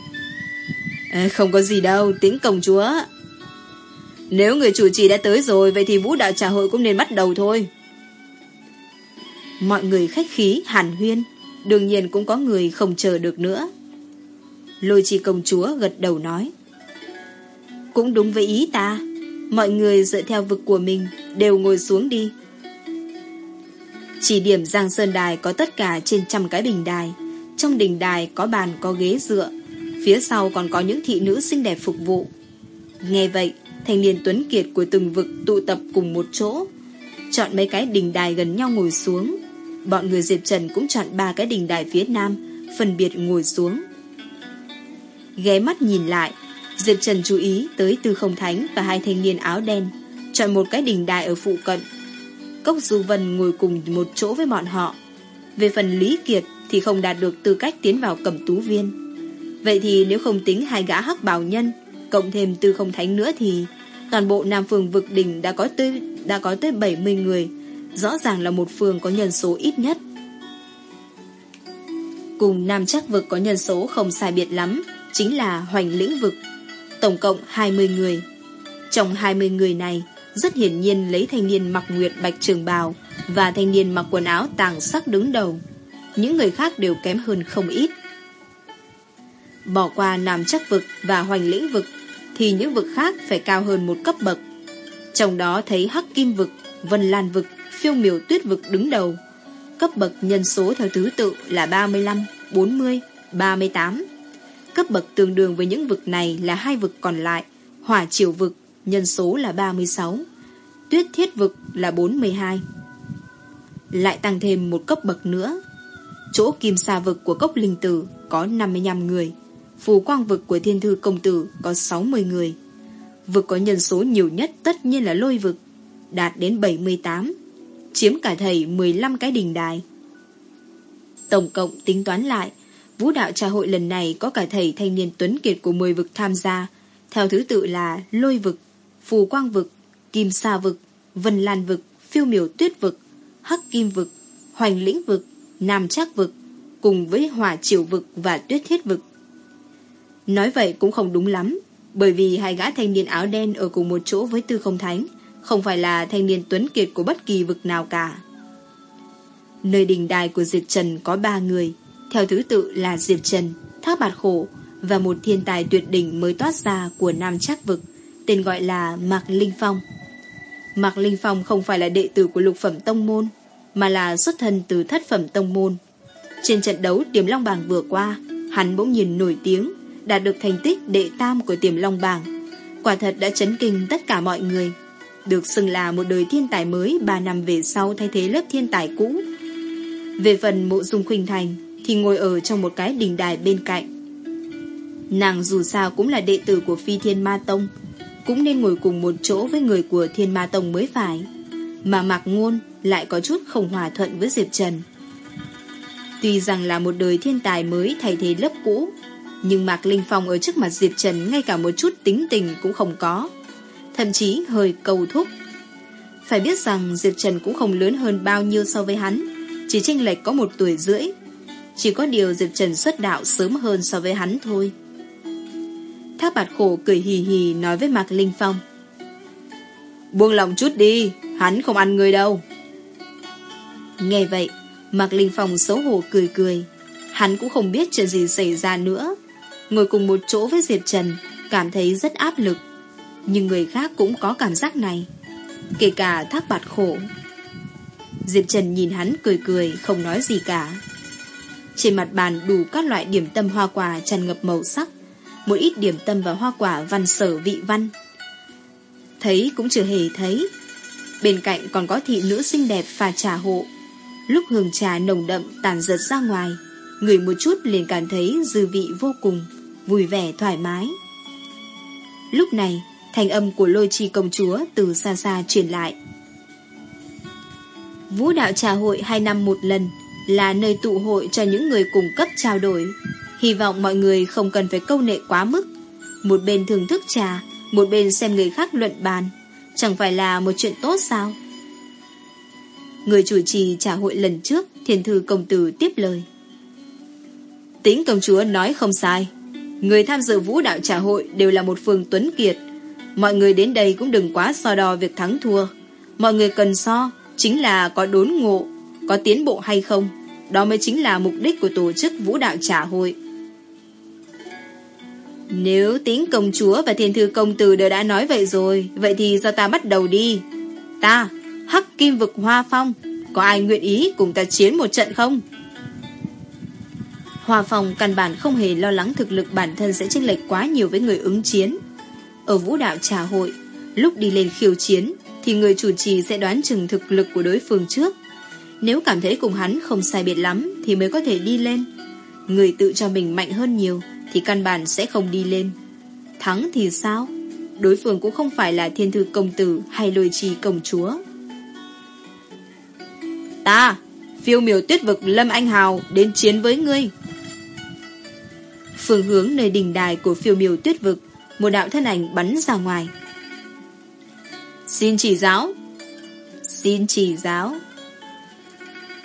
À, không có gì đâu, tiếng công chúa. Nếu người chủ trì đã tới rồi, vậy thì vũ đạo trà hội cũng nên bắt đầu thôi. Mọi người khách khí, hàn huyên. Đương nhiên cũng có người không chờ được nữa. Lôi chi công chúa gật đầu nói. Cũng đúng với ý ta. Mọi người dựa theo vực của mình đều ngồi xuống đi. Chỉ điểm Giang Sơn Đài có tất cả trên trăm cái bình đài. Trong đình đài có bàn có ghế dựa. Phía sau còn có những thị nữ xinh đẹp phục vụ. Nghe vậy, thanh niên tuấn kiệt của từng vực tụ tập cùng một chỗ. Chọn mấy cái đình đài gần nhau ngồi xuống. Bọn người Diệp Trần cũng chọn ba cái đình đài phía nam, phân biệt ngồi xuống. Ghé mắt nhìn lại, Diệp Trần chú ý tới Tư Không Thánh và hai thanh niên áo đen, chọn một cái đình đài ở phụ cận. Cốc Du Vân ngồi cùng một chỗ với bọn họ. Về phần Lý Kiệt thì không đạt được tư cách tiến vào cẩm tú viên. Vậy thì nếu không tính hai gã hắc bảo nhân, cộng thêm Tư Không Thánh nữa thì toàn bộ Nam Phường vực đình đã có tới đã có tới 70 người, rõ ràng là một phường có nhân số ít nhất. Cùng Nam Chắc vực có nhân số không sai biệt lắm, chính là Hoành Lĩnh vực tổng cộng 20 người. Trong 20 người này, rất hiển nhiên lấy thanh niên mặc nguyệt bạch trường bào và thanh niên mặc quần áo tàng sắc đứng đầu. Những người khác đều kém hơn không ít. Bỏ qua Nam Chắc vực và Hoành Lĩnh vực thì những vực khác phải cao hơn một cấp bậc. Trong đó thấy Hắc Kim vực, Vân Lan vực, Phiêu Miểu Tuyết vực đứng đầu. Cấp bậc nhân số theo thứ tự là 35, 40, 38. Cấp bậc tương đương với những vực này là hai vực còn lại, hỏa triều vực, nhân số là 36, tuyết thiết vực là 42. Lại tăng thêm một cấp bậc nữa. Chỗ kim sa vực của cốc linh tử có 55 người, phù quang vực của thiên thư công tử có 60 người. Vực có nhân số nhiều nhất tất nhiên là lôi vực, đạt đến 78, chiếm cả thầy 15 cái đình đài. Tổng cộng tính toán lại, Vũ đạo trà hội lần này có cả thầy thanh niên tuấn kiệt của 10 vực tham gia, theo thứ tự là Lôi vực, Phù Quang vực, Kim Sa vực, Vân Lan vực, Phiêu Miểu Tuyết vực, Hắc Kim vực, Hoành Lĩnh vực, Nam Trác vực, cùng với Hỏa Triều vực và Tuyết Thiết vực. Nói vậy cũng không đúng lắm, bởi vì hai gã thanh niên áo đen ở cùng một chỗ với Tư Không Thánh, không phải là thanh niên tuấn kiệt của bất kỳ vực nào cả. Nơi đình đài của Diệp Trần có ba người, theo thứ tự là Diệp Trần, Thác Bạt Khổ và một thiên tài tuyệt đỉnh mới toát ra của Nam Trác Vực, tên gọi là Mạc Linh Phong. Mạc Linh Phong không phải là đệ tử của lục phẩm tông môn, mà là xuất thân từ thất phẩm tông môn. Trên trận đấu Tiềm Long Bảng vừa qua, hắn bỗng nhìn nổi tiếng, đạt được thành tích đệ tam của Tiềm Long Bảng. Quả thật đã chấn kinh tất cả mọi người. Được xưng là một đời thiên tài mới 3 năm về sau thay thế lớp thiên tài cũ. Về phần mộ dung khuynh thành, thì ngồi ở trong một cái đình đài bên cạnh. Nàng dù sao cũng là đệ tử của Phi Thiên Ma Tông, cũng nên ngồi cùng một chỗ với người của Thiên Ma Tông mới phải. Mà Mạc Ngôn lại có chút không hòa thuận với Diệp Trần. Tuy rằng là một đời thiên tài mới thay thế lớp cũ, nhưng Mạc Linh Phong ở trước mặt Diệp Trần ngay cả một chút tính tình cũng không có. Thậm chí hơi cầu thúc. Phải biết rằng Diệp Trần cũng không lớn hơn bao nhiêu so với hắn, chỉ chênh lệch có một tuổi rưỡi chỉ có điều Diệp Trần xuất đạo sớm hơn so với hắn thôi. Thác bạt khổ cười hì hì nói với Mạc Linh Phong. Buông lòng chút đi, hắn không ăn người đâu. Nghe vậy, Mạc Linh Phong xấu hổ cười cười. Hắn cũng không biết chuyện gì xảy ra nữa. Ngồi cùng một chỗ với Diệp Trần, cảm thấy rất áp lực. Nhưng người khác cũng có cảm giác này. Kể cả thác bạt khổ. Diệp Trần nhìn hắn cười cười, không nói gì cả. Trên mặt bàn đủ các loại điểm tâm hoa quả tràn ngập màu sắc, một ít điểm tâm và hoa quả văn sở vị văn. Thấy cũng chưa hề thấy. Bên cạnh còn có thị nữ xinh đẹp pha trà hộ. Lúc hương trà nồng đậm tàn giật ra ngoài, người một chút liền cảm thấy dư vị vô cùng, vui vẻ thoải mái. Lúc này, thành âm của lôi chi công chúa từ xa xa truyền lại. Vũ đạo trà hội hai năm một lần, là nơi tụ hội cho những người cùng cấp trao đổi. Hy vọng mọi người không cần phải câu nệ quá mức, Một bên thưởng thức trà, một bên xem người khác luận bàn. Chẳng phải là một chuyện tốt sao? Người chủ trì trả hội lần trước, thiền thư công tử tiếp lời. Tính công chúa nói không sai. Người tham dự vũ đạo trả hội đều là một phương tuấn kiệt. Mọi người đến đây cũng đừng quá so đo việc thắng thua. Mọi người cần so, chính là có đốn ngộ, có tiến bộ hay không. Đó mới chính là mục đích của tổ chức vũ đạo trả hội. Nếu tính công chúa và thiên thư công tử đều đã nói vậy rồi, vậy thì do ta bắt đầu đi. Ta, hắc kim vực hoa phong, có ai nguyện ý cùng ta chiến một trận không? Hoa phong căn bản không hề lo lắng thực lực bản thân sẽ chênh lệch quá nhiều với người ứng chiến. Ở vũ đạo trà hội, lúc đi lên khiêu chiến, thì người chủ trì sẽ đoán chừng thực lực của đối phương trước. Nếu cảm thấy cùng hắn không sai biệt lắm thì mới có thể đi lên. Người tự cho mình mạnh hơn nhiều thì căn bản sẽ không đi lên. Thắng thì sao? Đối phương cũng không phải là thiên thư công tử hay lôi trì công chúa. Ta, phiêu miểu tuyết vực Lâm Anh Hào đến chiến với ngươi. Phương hướng nơi đỉnh đài của phiêu miểu tuyết vực, một đạo thân ảnh bắn ra ngoài. Xin chỉ giáo. Xin chỉ giáo.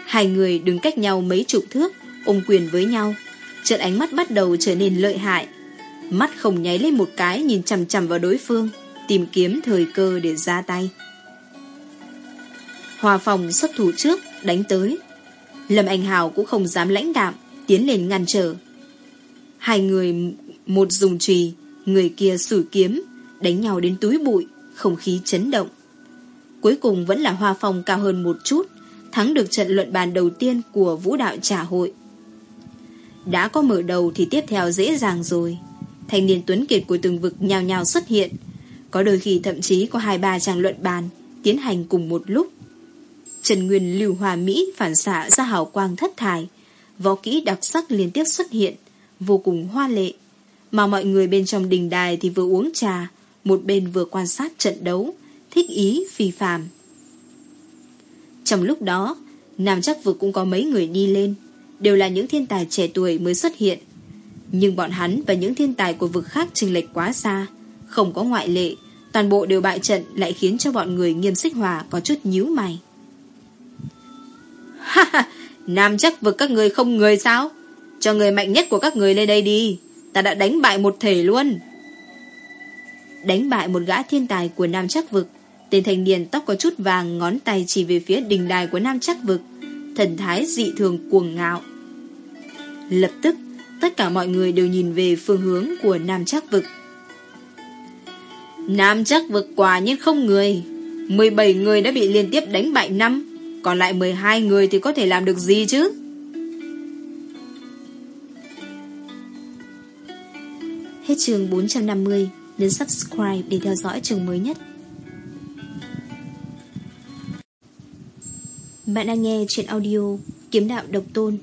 Hai người đứng cách nhau mấy chục thước, ôm quyền với nhau. Trận ánh mắt bắt đầu trở nên lợi hại. Mắt không nháy lên một cái nhìn chằm chằm vào đối phương, tìm kiếm thời cơ để ra tay. Hòa phòng xuất thủ trước, đánh tới. Lâm Anh Hào cũng không dám lãnh đạm, tiến lên ngăn trở. Hai người, một dùng trùy, người kia sủi kiếm, đánh nhau đến túi bụi, không khí chấn động. Cuối cùng vẫn là Hoa Phong cao hơn một chút, thắng được trận luận bàn đầu tiên của vũ đạo trả hội. Đã có mở đầu thì tiếp theo dễ dàng rồi. Thanh niên tuấn kiệt của từng vực nhào nhào xuất hiện. Có đôi khi thậm chí có hai ba trang luận bàn tiến hành cùng một lúc. Trần Nguyên lưu hòa Mỹ phản xạ ra hào quang thất thải. Võ kỹ đặc sắc liên tiếp xuất hiện, vô cùng hoa lệ. Mà mọi người bên trong đình đài thì vừa uống trà, một bên vừa quan sát trận đấu, thích ý phi phàm. Trong lúc đó, Nam chắc vực cũng có mấy người đi lên, đều là những thiên tài trẻ tuổi mới xuất hiện. Nhưng bọn hắn và những thiên tài của vực khác chênh lệch quá xa, không có ngoại lệ, toàn bộ đều bại trận lại khiến cho bọn người nghiêm xích hòa có chút nhíu mày. Ha ha, Nam chắc vực các người không người sao? Cho người mạnh nhất của các người lên đây đi, ta đã đánh bại một thể luôn. Đánh bại một gã thiên tài của Nam chắc vực, tên thanh niên tóc có chút vàng ngón tay chỉ về phía đình đài của Nam chắc vực, thần thái dị thường cuồng ngạo. Lập tức, tất cả mọi người đều nhìn về phương hướng của Nam chắc vực. Nam chắc vực quả nhiên không người. 17 người đã bị liên tiếp đánh bại năm, còn lại 12 người thì có thể làm được gì chứ? Hết trường 450, nhấn subscribe để theo dõi trường mới nhất. Bạn đang nghe chuyện audio Kiếm Đạo Độc Tôn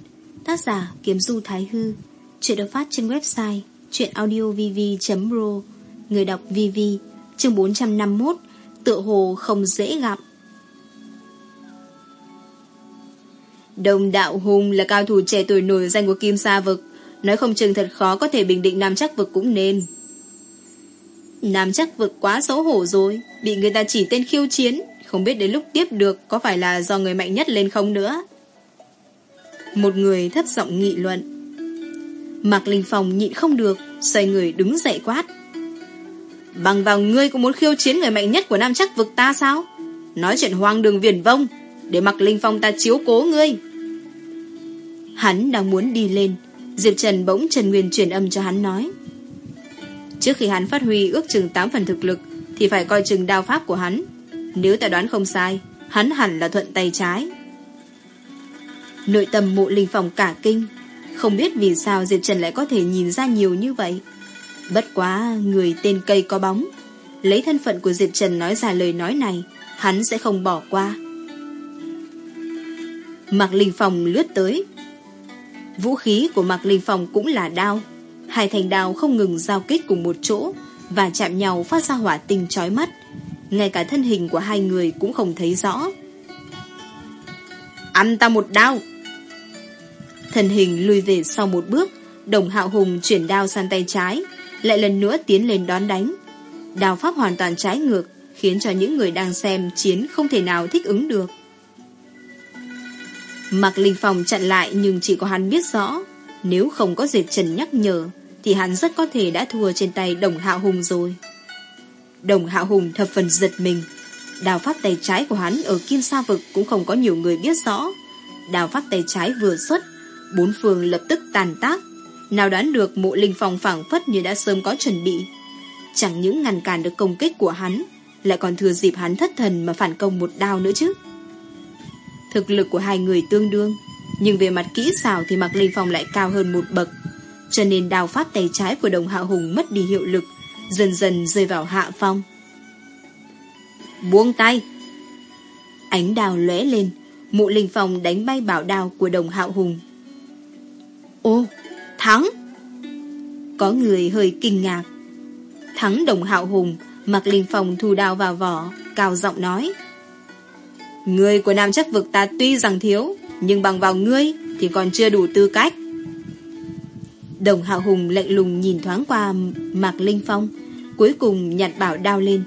Tác giả Kiếm Du Thái Hư Chuyện được phát trên website chuyenaudiovv.ro Người đọc VV Chương 451 Tựa hồ không dễ gặp Đồng Đạo Hùng là cao thủ trẻ tuổi nổi danh của Kim Sa Vực Nói không chừng thật khó có thể bình định Nam Chắc Vực cũng nên Nam Chắc Vực quá xấu hổ rồi Bị người ta chỉ tên khiêu chiến không biết đến lúc tiếp được có phải là do người mạnh nhất lên không nữa. Một người thấp giọng nghị luận. Mạc Linh Phong nhịn không được, xoay người đứng dậy quát. Bằng vào ngươi cũng muốn khiêu chiến người mạnh nhất của Nam chắc vực ta sao? Nói chuyện hoang đường viển vông, để Mạc Linh Phong ta chiếu cố ngươi. Hắn đang muốn đi lên, Diệp Trần bỗng Trần Nguyên truyền âm cho hắn nói. Trước khi hắn phát huy ước chừng 8 phần thực lực, thì phải coi chừng đao pháp của hắn. Nếu ta đoán không sai Hắn hẳn là thuận tay trái. Nội tâm mộ linh phòng cả kinh. Không biết vì sao Diệp Trần lại có thể nhìn ra nhiều như vậy. Bất quá Người tên cây có bóng. Lấy thân phận của Diệp Trần nói ra lời nói này Hắn sẽ không bỏ qua. Mạc Linh Phong lướt tới. Vũ khí của Mạc Linh Phong cũng là đao Hai thành đao không ngừng giao kích cùng một chỗ Và chạm nhau phát ra hỏa tinh chói mắt ngay cả thân hình của hai người cũng không thấy rõ. Ăn ta một đao! Thân hình lùi về sau một bước, đồng hạo hùng chuyển đao sang tay trái, lại lần nữa tiến lên đón đánh. Đào pháp hoàn toàn trái ngược, khiến cho những người đang xem chiến không thể nào thích ứng được. Mạc Linh Phong chặn lại nhưng chỉ có hắn biết rõ, nếu không có Diệp Trần nhắc nhở, thì hắn rất có thể đã thua trên tay Đồng Hạo Hùng rồi. Đồng Hạo Hùng thập phần giật mình. Đào pháp tay trái của hắn ở Kim Sa Vực cũng không có nhiều người biết rõ. Đào pháp tay trái vừa xuất, bốn phương lập tức tàn tác. Nào đoán được mộ linh phong phảng phất như đã sớm có chuẩn bị. Chẳng những ngăn cản được công kích của hắn, lại còn thừa dịp hắn thất thần mà phản công một đao nữa chứ. Thực lực của hai người tương đương, nhưng về mặt kỹ xảo thì Mạc Linh Phong lại cao hơn một bậc. Cho nên đào pháp tay trái của đồng hạo hùng mất đi hiệu lực, dần dần rơi vào hạ phong. Buông tay! Ánh đào lóe lên, mụ linh phong đánh bay bảo đào của đồng hạo hùng. Ô, thắng! Có người hơi kinh ngạc. Thắng đồng hạo hùng, mặc linh phong thu đao vào vỏ, cao giọng nói. Người của Nam chắc vực ta tuy rằng thiếu, nhưng bằng vào ngươi thì còn chưa đủ tư cách. Đồng Hạo Hùng lạnh lùng nhìn thoáng qua Mạc Linh Phong, cuối cùng nhặt bảo đao lên.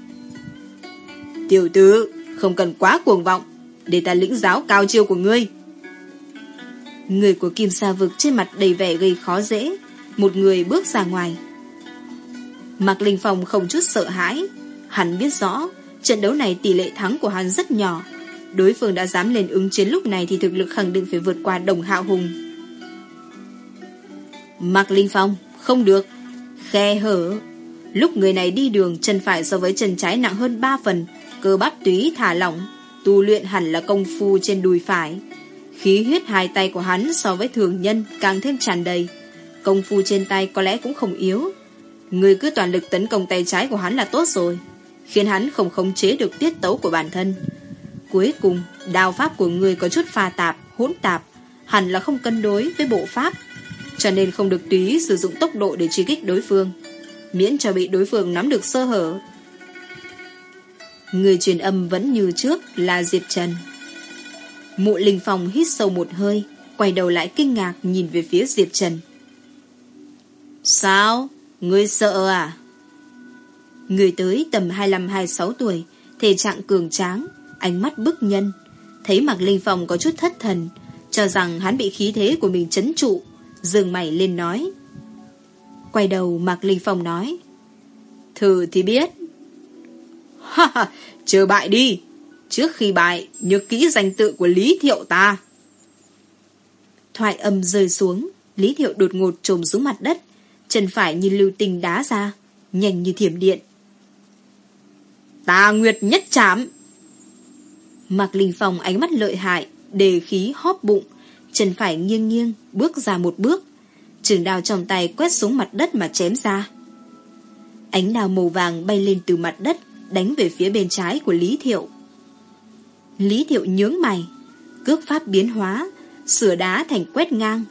Tiểu tử, không cần quá cuồng vọng, để ta lĩnh giáo cao chiêu của ngươi. Người của Kim Sa Vực trên mặt đầy vẻ gây khó dễ, một người bước ra ngoài. Mạc Linh Phong không chút sợ hãi, hắn biết rõ, trận đấu này tỷ lệ thắng của hắn rất nhỏ. Đối phương đã dám lên ứng chiến lúc này thì thực lực khẳng định phải vượt qua đồng hạo hùng. Mạc Linh Phong, không được. Khe hở. Lúc người này đi đường chân phải so với chân trái nặng hơn 3 phần, cơ bắp túy thả lỏng, tu luyện hẳn là công phu trên đùi phải. Khí huyết hai tay của hắn so với thường nhân càng thêm tràn đầy. Công phu trên tay có lẽ cũng không yếu. Người cứ toàn lực tấn công tay trái của hắn là tốt rồi, khiến hắn không khống chế được tiết tấu của bản thân. Cuối cùng, đao pháp của người có chút pha tạp, hỗn tạp, hẳn là không cân đối với bộ pháp cho nên không được tùy sử dụng tốc độ để truy kích đối phương, miễn cho bị đối phương nắm được sơ hở. Người truyền âm vẫn như trước là Diệp Trần. Mụ Linh Phong hít sâu một hơi, quay đầu lại kinh ngạc nhìn về phía Diệp Trần. Sao? Ngươi sợ à? Người tới tầm 25-26 tuổi, thể trạng cường tráng, ánh mắt bức nhân. Thấy Mạc Linh Phong có chút thất thần, cho rằng hắn bị khí thế của mình chấn trụ, dừng mày lên nói. Quay đầu Mạc Linh Phong nói. Thử thì biết. *laughs* Ha ha, chờ bại đi. Trước khi bại, nhớ kỹ danh tự của Lý Thiệu ta. Thoại âm rơi xuống, Lý Thiệu đột ngột trồm xuống mặt đất, chân phải như lưu tình đá ra, nhanh như thiểm điện. Ta nguyệt nhất chạm Mạc Linh Phong ánh mắt lợi hại, đề khí hóp bụng, chân phải nghiêng nghiêng, bước ra một bước. Trường đào trong tay quét xuống mặt đất mà chém ra. Ánh đào màu vàng bay lên từ mặt đất, đánh về phía bên trái của Lý Thiệu. Lý Thiệu nhướng mày, cước pháp biến hóa, sửa đá thành quét ngang.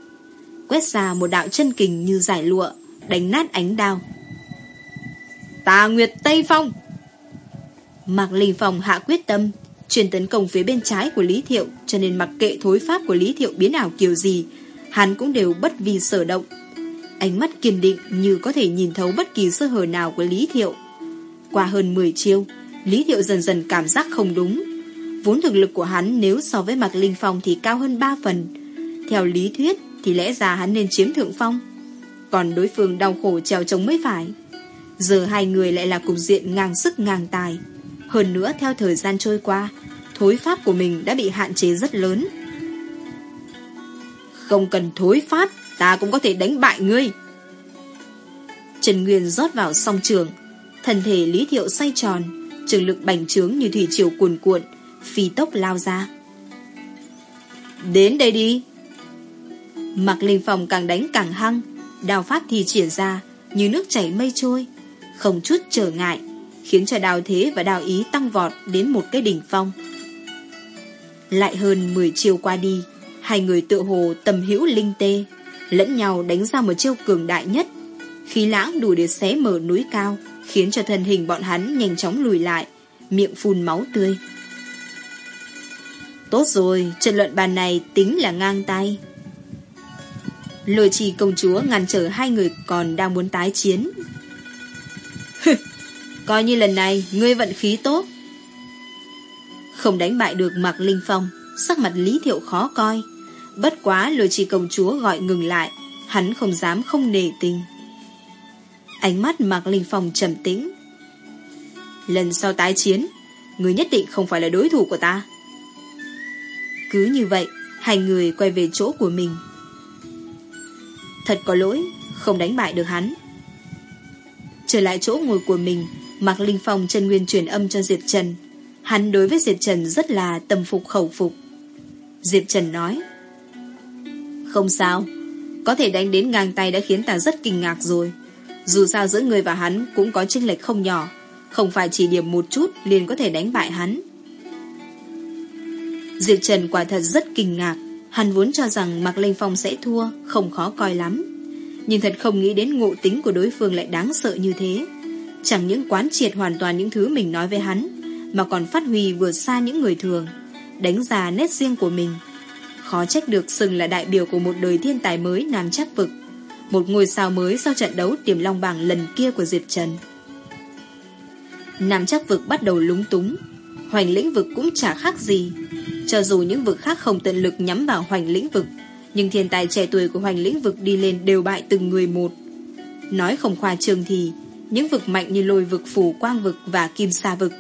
Quét ra một đạo chân kình như giải lụa, đánh nát ánh đao. Tà Nguyệt Tây Phong Mạc Linh Phong hạ quyết tâm, chuyên tấn công phía bên trái của Lý Thiệu cho nên mặc kệ thối pháp của Lý Thiệu biến ảo kiểu gì, hắn cũng đều bất vì sở động. Ánh mắt kiên định như có thể nhìn thấu bất kỳ sơ hở nào của Lý Thiệu. Qua hơn 10 chiêu, Lý Thiệu dần dần cảm giác không đúng. Vốn thực lực của hắn nếu so với Mạc Linh Phong thì cao hơn 3 phần. Theo lý thuyết thì lẽ ra hắn nên chiếm thượng phong. Còn đối phương đau khổ trèo trống mới phải. Giờ hai người lại là cục diện ngang sức ngang tài. Hơn nữa theo thời gian trôi qua, thối pháp của mình đã bị hạn chế rất lớn. Không cần thối pháp, ta cũng có thể đánh bại ngươi. Trần Nguyên rót vào song trường, thân thể Lý Thiệu xoay tròn, trường lực bành trướng như thủy triều cuồn cuộn, phi tốc lao ra. Đến đây đi. Mặc Linh phòng càng đánh càng hăng, đào pháp thì triển ra như nước chảy mây trôi, không chút trở ngại khiến cho đào thế và đào ý tăng vọt đến một cái đỉnh phong. Lại hơn 10 chiều qua đi, hai người tự hồ tầm hữu linh tê, lẫn nhau đánh ra một chiêu cường đại nhất. Khí lãng đủ để xé mở núi cao, khiến cho thân hình bọn hắn nhanh chóng lùi lại, miệng phun máu tươi. Tốt rồi, trận luận bàn này tính là ngang tay. Lôi trì công chúa ngăn trở hai người còn đang muốn tái chiến. Coi như lần này, ngươi vận khí tốt. Không đánh bại được Mạc Linh Phong, Sắc mặt Lý Thiệu khó coi. Bất quá lôi trì công chúa gọi ngừng lại, Hắn không dám không nề tình. Ánh mắt Mạc Linh Phong trầm tĩnh. Lần sau tái chiến, Ngươi nhất định không phải là đối thủ của ta. Cứ như vậy, Hai người quay về chỗ của mình. Thật có lỗi, Không đánh bại được hắn. Trở lại chỗ ngồi của mình Mạc Linh Phong chân nguyên truyền âm cho Diệp Trần. Hắn đối với Diệp Trần rất là tâm phục khẩu phục. Diệp Trần nói, Không sao, Có thể đánh đến ngang tay đã khiến ta rất kinh ngạc rồi. Dù sao giữa người và hắn Cũng có chênh lệch không nhỏ, Không phải chỉ điểm một chút liền có thể đánh bại hắn. Diệp Trần quả thật rất kinh ngạc. Hắn vốn cho rằng Mạc Linh Phong sẽ thua, Không khó coi lắm. Nhưng thật không nghĩ đến ngộ tính của đối phương lại đáng sợ như thế. Chẳng những quán triệt hoàn toàn những thứ mình nói với hắn, Mà còn phát huy vượt xa những người thường, Đánh giá nét riêng của mình. Khó trách được sừng là đại biểu của một đời thiên tài mới Nam chắc vực, Một ngôi sao mới sau trận đấu tiềm long bảng lần kia của Diệp Trần. Nam chắc vực bắt đầu lúng túng, Hoành lĩnh vực cũng chả khác gì. Cho dù những vực khác không tận lực nhắm vào hoành lĩnh vực, Nhưng thiên tài trẻ tuổi của hoành lĩnh vực đi lên đều bại từng người một. Nói không khoa trường thì những vực mạnh như lôi vực phủ quang vực và kim sa vực.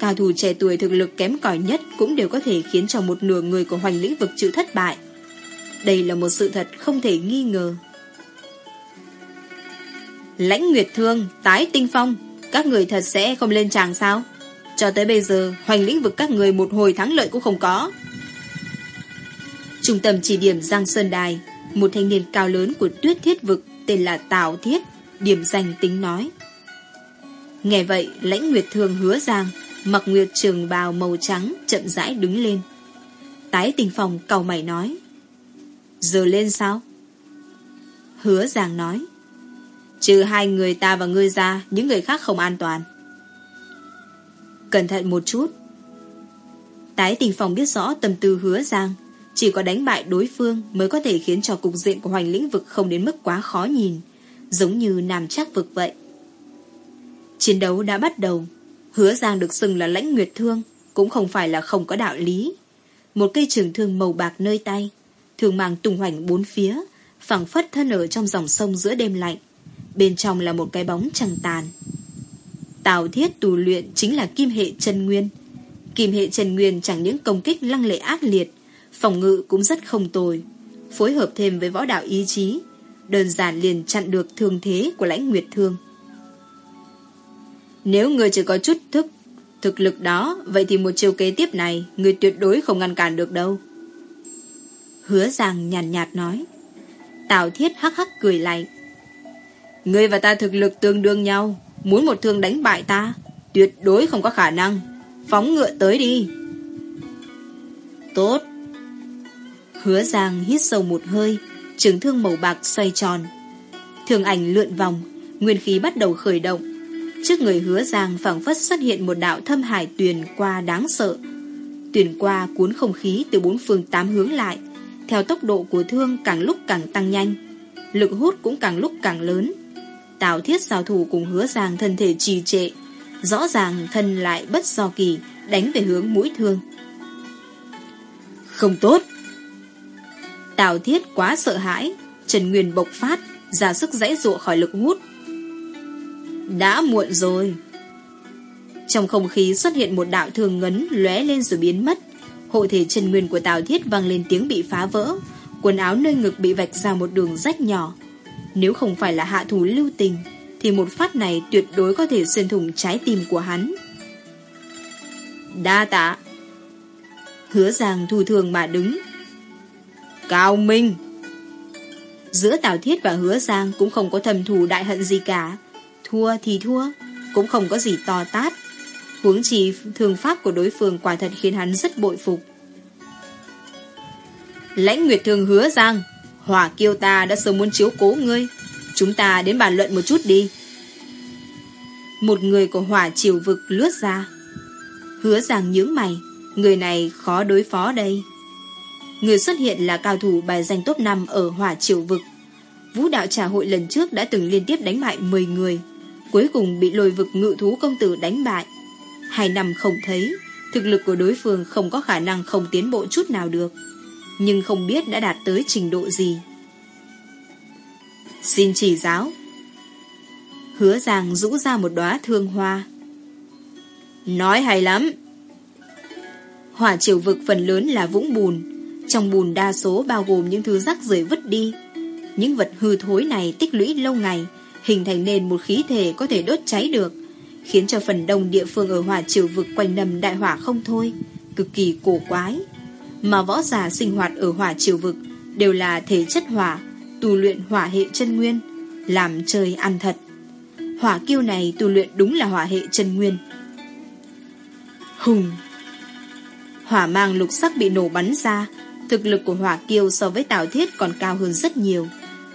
Cao thủ trẻ tuổi thực lực kém cỏi nhất Cũng đều có thể khiến cho một nửa người của hoành lĩnh vực chịu thất bại. Đây là một sự thật không thể nghi ngờ. Lãnh Nguyệt Thương, Tái Tinh Phong Các người thật sẽ không lên tràng sao? Cho tới bây giờ Hoành lĩnh vực các người một hồi thắng lợi cũng không có. Trung tâm chỉ điểm Giang Sơn Đài Một thanh niên cao lớn của tuyết thiết vực Tên là Tào Thiết Điểm danh tính nói. Nghe vậy, lãnh nguyệt thường hứa giang Mặc nguyệt trường bào màu trắng Chậm rãi đứng lên. Tái tình phòng cầu mày nói, Giờ lên sao? Hứa giang nói, Trừ hai người ta và ngươi ra, Những người khác không an toàn. Cẩn thận một chút. Tái tình phòng biết rõ tâm tư hứa giang Chỉ có đánh bại đối phương Mới có thể khiến cho cục diện của hoành lĩnh vực Không đến mức quá khó nhìn, Giống như nam chắc vực vậy. Chiến đấu đã bắt đầu. Hứa Giang được xưng là lãnh nguyệt thương, cũng không phải là không có đạo lý. Một cây trường thương màu bạc nơi tay, thường mang tung hoành bốn phía, phẳng phất thân ở trong dòng sông giữa đêm lạnh. Bên trong là một cái bóng trăng tàn. Tào thiết tù luyện chính là kim hệ chân nguyên. Kim hệ chân nguyên chẳng những công kích lăng lệ ác liệt, phòng ngự cũng rất không tồi. Phối hợp thêm với võ đạo ý chí, đơn giản liền chặn được thương thế của lãnh nguyệt thương. Nếu người chỉ có chút thức Thực lực đó Vậy thì một chiều kế tiếp này Người tuyệt đối không ngăn cản được đâu. Hứa rằng nhàn nhạt, nhạt nói. Tào thiết hắc hắc cười lạnh. Người và ta thực lực tương đương nhau Muốn một thương đánh bại ta Tuyệt đối không có khả năng. Phóng ngựa tới đi. Tốt. Hứa Giang hít sâu một hơi Trường thương màu bạc xoay tròn. Thường ảnh lượn vòng Nguyên khí bắt đầu khởi động. Trước người hứa giang phẳng phất xuất hiện một đạo thâm hải tuyền qua đáng sợ. Tuyền qua cuốn không khí từ bốn phương tám hướng lại, theo tốc độ của thương càng lúc càng tăng nhanh. Lực hút cũng càng lúc càng lớn. Tào thiết giao thủ cùng hứa giang thân thể trì trệ, rõ ràng thân lại bất do kỳ, đánh về hướng mũi thương. Không tốt! Tào thiết quá sợ hãi, Trần Nguyên bộc phát, ra sức dãy dụa khỏi lực hút, đã muộn rồi. Trong không khí xuất hiện một đạo thường ngấn lóe lên rồi biến mất. Hộ thể chân nguyên của Tào Thiết vang lên tiếng bị phá vỡ. Quần áo nơi ngực bị vạch ra một đường rách nhỏ. Nếu không phải là hạ thủ lưu tình, thì một phát này tuyệt đối có thể xuyên thủng trái tim của hắn. Đa tạ. Hứa giang thu thường mà đứng. Cao Minh. Giữa Tào Thiết và Hứa Giang cũng không có thầm thù đại hận gì cả. Thua thì thua, cũng không có gì to tát. Huống chi thường pháp của đối phương quả thật khiến hắn rất bội phục. Lãnh Nguyệt Thường hứa rằng Hỏa kiêu ta đã sớm muốn chiếu cố ngươi. Chúng ta đến bàn luận một chút đi. Một người của hỏa triều vực lướt ra Hứa rằng nhướng mày Người này khó đối phó đây. Người xuất hiện là cao thủ bài danh top 5 ở hỏa triều vực. Vũ đạo trà hội lần trước đã từng liên tiếp đánh bại 10 người cuối cùng bị lôi vực ngự thú công tử đánh bại. Hai năm không thấy, thực lực của đối phương không có khả năng không tiến bộ chút nào được, nhưng không biết đã đạt tới trình độ gì. Xin chỉ giáo. Hứa giang rũ ra một đóa thương hoa. Nói hay lắm. Hỏa triều vực phần lớn là vũng bùn, trong bùn đa số bao gồm những thứ rác rưởi vứt đi. Những vật hư thối này tích lũy lâu ngày, hình thành nên một khí thể có thể đốt cháy được, khiến cho phần đông địa phương ở hỏa triều vực quanh nằm đại hỏa không thôi, cực kỳ cổ quái. Mà võ giả sinh hoạt ở hỏa triều vực đều là thể chất hỏa, tu luyện hỏa hệ chân nguyên, làm chơi ăn thật. Hỏa kiêu này tu luyện đúng là hỏa hệ chân nguyên. Hùng Hỏa mang lục sắc bị nổ bắn ra, thực lực của hỏa kiêu so với Tào Thiết còn cao hơn rất nhiều,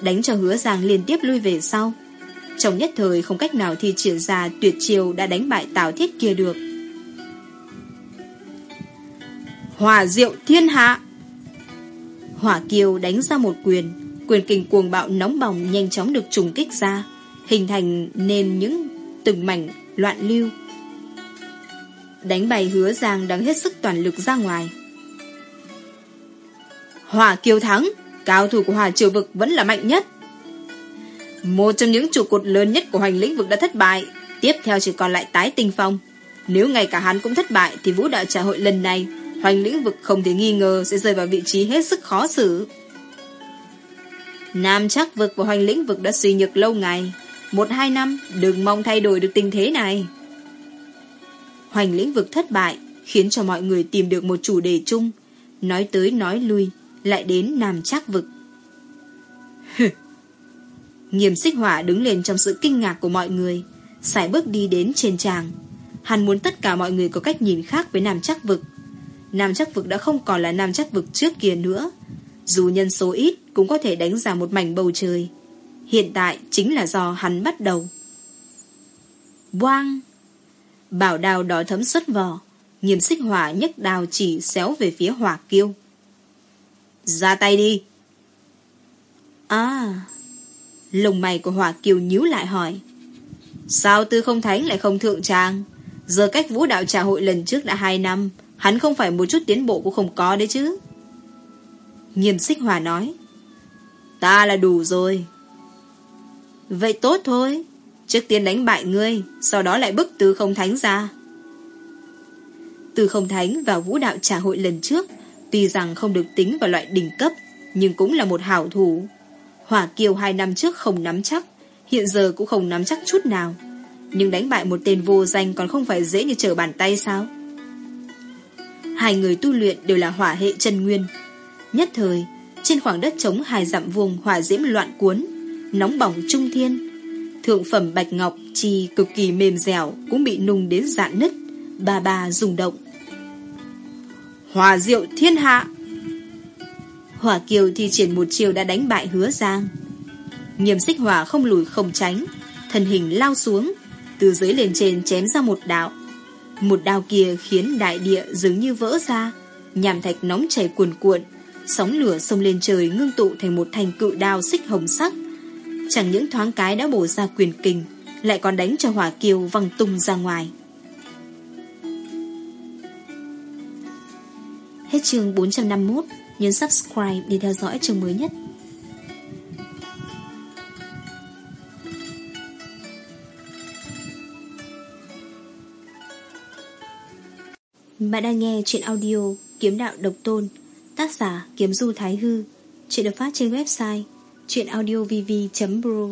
đánh cho hứa giang liên tiếp lui về sau. Trong nhất thời, không cách nào thi triển ra tuyệt chiêu đã đánh bại Tào Thiết kia được. Hỏa diệu thiên hạ. Hỏa kiều đánh ra một quyền. Quyền kình cuồng bạo nóng bỏng Nhanh chóng được trùng kích ra, Hình thành nên những từng mảnh loạn lưu. Đánh bày hứa giang đang hết sức toàn lực ra ngoài. Hỏa kiều thắng. Cao thủ của hỏa triều vực vẫn là mạnh nhất. Một trong những trụ cột lớn nhất của hoành lĩnh vực đã thất bại. Tiếp theo chỉ còn lại tái tinh phong. Nếu ngay cả hắn cũng thất bại, Thì vũ đạo trả hội lần này, Hoành lĩnh vực không thể nghi ngờ Sẽ rơi vào vị trí hết sức khó xử. Nam chắc vực và hoành lĩnh vực đã suy nhược lâu ngày. Một hai năm, Đừng mong thay đổi được tình thế này. Hoành lĩnh vực thất bại, Khiến cho mọi người tìm được một chủ đề chung. Nói tới nói lui, Lại đến Nam chắc vực. Nghiêm xích hỏa đứng lên trong sự kinh ngạc của mọi người, Sải bước đi đến trên tràng. Hắn muốn tất cả mọi người có cách nhìn khác với Nam chắc vực. Nam chắc vực đã không còn là Nam chắc vực trước kia nữa. Dù nhân số ít Cũng có thể đánh ra một mảnh bầu trời. Hiện tại chính là do hắn bắt đầu. Boang! Bảo đào đỏ thấm xuất vỏ. Nghiêm xích hỏa nhấc đào chỉ xéo về phía hỏa kiêu. Ra tay đi! À! Lồng mày của hỏa kiều nhíu lại hỏi. Sao tư không thánh lại không thượng trang Giờ cách vũ đạo trà hội lần trước đã hai năm, Hắn không phải một chút tiến bộ cũng không có đấy chứ. Nghiêm xích hòa nói. Ta là đủ rồi. Vậy tốt thôi. Trước tiên đánh bại ngươi, Sau đó lại bức tư không thánh ra. Tư không thánh vào vũ đạo trà hội lần trước Tuy rằng không được tính vào loại đỉnh cấp, Nhưng cũng là một hảo thủ. Hỏa kiều hai năm trước không nắm chắc, Hiện giờ cũng không nắm chắc chút nào. Nhưng đánh bại một tên vô danh Còn không phải dễ như trở bàn tay sao? Hai người tu luyện đều là hỏa hệ chân nguyên. Nhất thời, Trên khoảng đất trống hai dặm vuông hỏa diễm loạn cuốn, Nóng bỏng trung thiên. Thượng phẩm bạch ngọc Chi cực kỳ mềm dẻo Cũng bị nung đến dạn nứt, Ba ba rung động. Hỏa diệu thiên hạ! Hỏa kiều thì triển một chiều đã đánh bại hứa giang Nghiêm xích hỏa không lùi không tránh Thân hình lao xuống Từ dưới lên trên chém ra một đạo một đao kia khiến đại địa dường như vỡ ra, nhàm thạch nóng chảy cuồn cuộn, sóng lửa sông lên trời ngưng tụ thành một thành cự đao xích hồng sắc. Chẳng những thoáng cái đã bổ ra quyền kình, lại còn đánh cho hỏa kiều văng tung ra ngoài. Hết chương 451, nhấn subscribe để theo dõi chương mới nhất. Bạn đang nghe chuyện audio Kiếm Đạo Độc Tôn, Tác giả Kiếm Du Thái Hư, Chuyện được phát trên website Chuyện audiovv.pro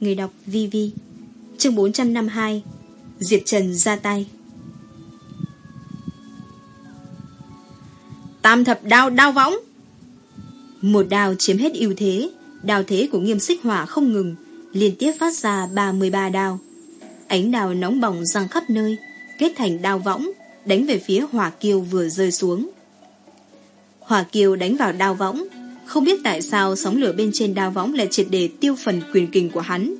Người đọc VV Chương 452 Diệp Trần ra tay Tam thập đao đao võng Một đao chiếm hết ưu thế Đao thế của nghiêm xích hỏa không ngừng Liên tiếp phát ra 33 đao Ánh đao nóng bỏng răng khắp nơi Kết thành đao võng đánh về phía Hỏa Kiều vừa rơi xuống. Hỏa Kiều đánh vào đao võng, không biết tại sao sóng lửa bên trên đao võng lại triệt để tiêu phần quyền kình của hắn.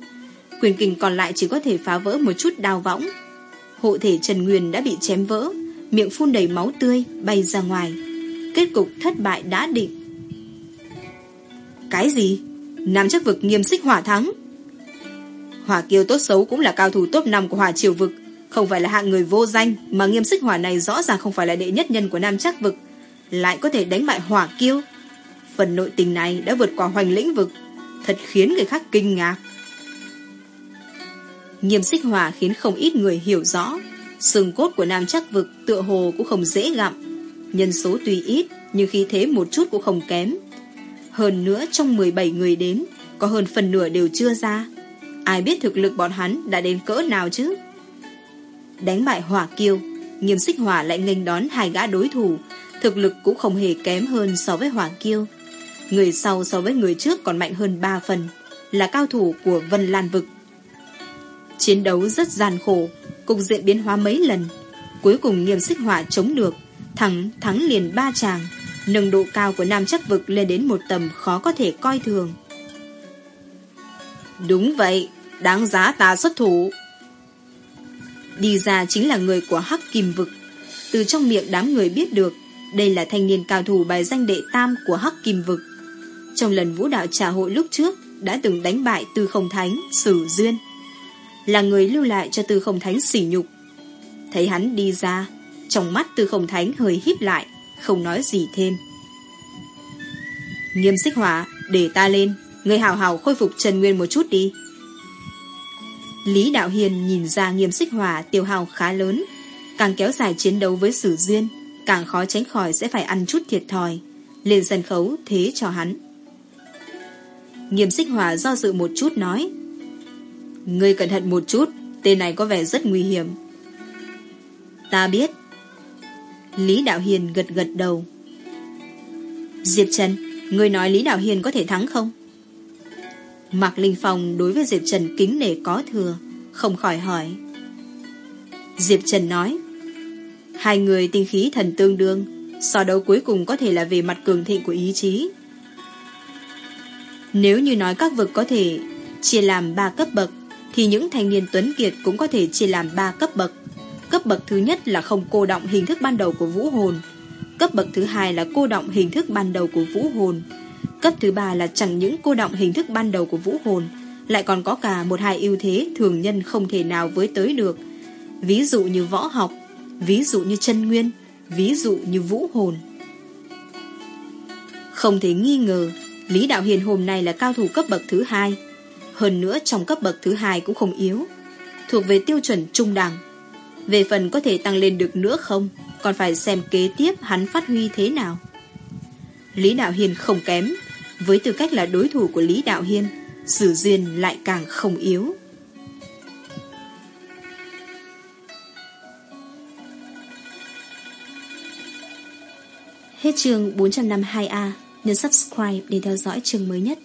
Quyền kình còn lại chỉ có thể phá vỡ một chút đao võng. Hộ thể Trần Nguyên đã bị chém vỡ, miệng phun đầy máu tươi, bay ra ngoài. Kết cục thất bại đã định. Cái gì? Nam chắc vực nghiêm xích hỏa thắng. Hỏa kiêu tốt xấu cũng là cao thủ top 5 của hỏa triều vực. Không phải là hạng người vô danh, Mà nghiêm xích hỏa này rõ ràng không phải là đệ nhất nhân của Nam Chắc vực. Lại có thể đánh bại hỏa kiêu. Phần nội tình này đã vượt qua hoành lĩnh vực. Thật khiến người khác kinh ngạc. Nghiêm xích hỏa khiến không ít người hiểu rõ. Sừng cốt của Nam Chắc vực tựa hồ cũng không dễ gặm. Nhân số tuy ít, Nhưng khi thế một chút cũng không kém. Hơn nữa, trong 17 người đến, Có hơn phần nửa đều chưa ra. Ai biết thực lực bọn hắn đã đến cỡ nào chứ? Đánh bại hỏa kiêu, Nghiêm xích hỏa lại nghênh đón hai gã đối thủ. Thực lực cũng không hề kém hơn so với hỏa kiêu. Người sau so với người trước còn mạnh hơn 3 phần, Là cao thủ của Vân Lan Vực. Chiến đấu rất gian khổ, Cục diện biến hóa mấy lần. Cuối cùng nghiêm xích hỏa chống được. Thắng thắng liền ba chàng, Nâng độ cao của Nam chắc vực lên đến một tầm khó có thể coi thường. Đúng vậy, Đáng giá ta xuất thủ. Đi ra chính là người của Hắc Kim Vực. Từ trong miệng đám người biết được, Đây là thanh niên cao thủ bài danh đệ tam của Hắc Kim Vực. Trong lần vũ đạo trà hội lúc trước, Đã từng đánh bại Tư Không Thánh, Sử Duyên. Là người lưu lại cho Tư Không Thánh sỉ nhục. Thấy hắn đi ra trong mắt Tư Không Thánh hơi híp lại Không nói gì thêm Nghiêm xích hỏa Để ta lên Người hào hào khôi phục Trần Nguyên một chút đi Lý Đạo Hiền nhìn ra nghiêm xích hỏa tiêu hào khá lớn, càng kéo dài chiến đấu với Sử Duyên, càng khó tránh khỏi sẽ phải ăn chút thiệt thòi. Lên sân khấu thế cho hắn. Nghiêm xích hỏa do dự một chút nói Ngươi cẩn thận một chút, tên này có vẻ rất nguy hiểm. Ta biết. Lý Đạo Hiền gật gật đầu. Diệp Trần, người nói Lý Đạo Hiền có thể thắng không? Mạc Linh Phong đối với Diệp Trần kính nể có thừa, không khỏi hỏi. Diệp Trần nói, hai người tinh khí thần tương đương, so đấu cuối cùng có thể là về mặt cường thịnh của ý chí. Nếu như nói các vực có thể chia làm ba cấp bậc, thì những thanh niên tuấn kiệt cũng có thể chia làm ba cấp bậc. Cấp bậc thứ nhất là không cô động hình thức ban đầu của vũ hồn. Cấp bậc thứ hai là cô động hình thức ban đầu của vũ hồn. Cấp thứ ba là chẳng những cô động hình thức ban đầu của vũ hồn, lại còn có cả một hai ưu thế thường nhân không thể nào với tới được. Ví dụ như võ học, ví dụ như chân nguyên, ví dụ như vũ hồn. Không thể nghi ngờ, Lý Đạo Hiền hôm nay là cao thủ cấp bậc thứ hai. Hơn nữa trong cấp bậc thứ hai cũng không yếu, thuộc về tiêu chuẩn trung đẳng. Về phần có thể tăng lên được nữa không, còn phải xem kế tiếp hắn phát huy thế nào. Lý Đạo Hiền không kém, với tư cách là đối thủ của Lý Đạo Hiên, Sử Duyên lại càng không yếu. Hết chương 452A, nhấn subscribe để theo dõi chương mới nhất.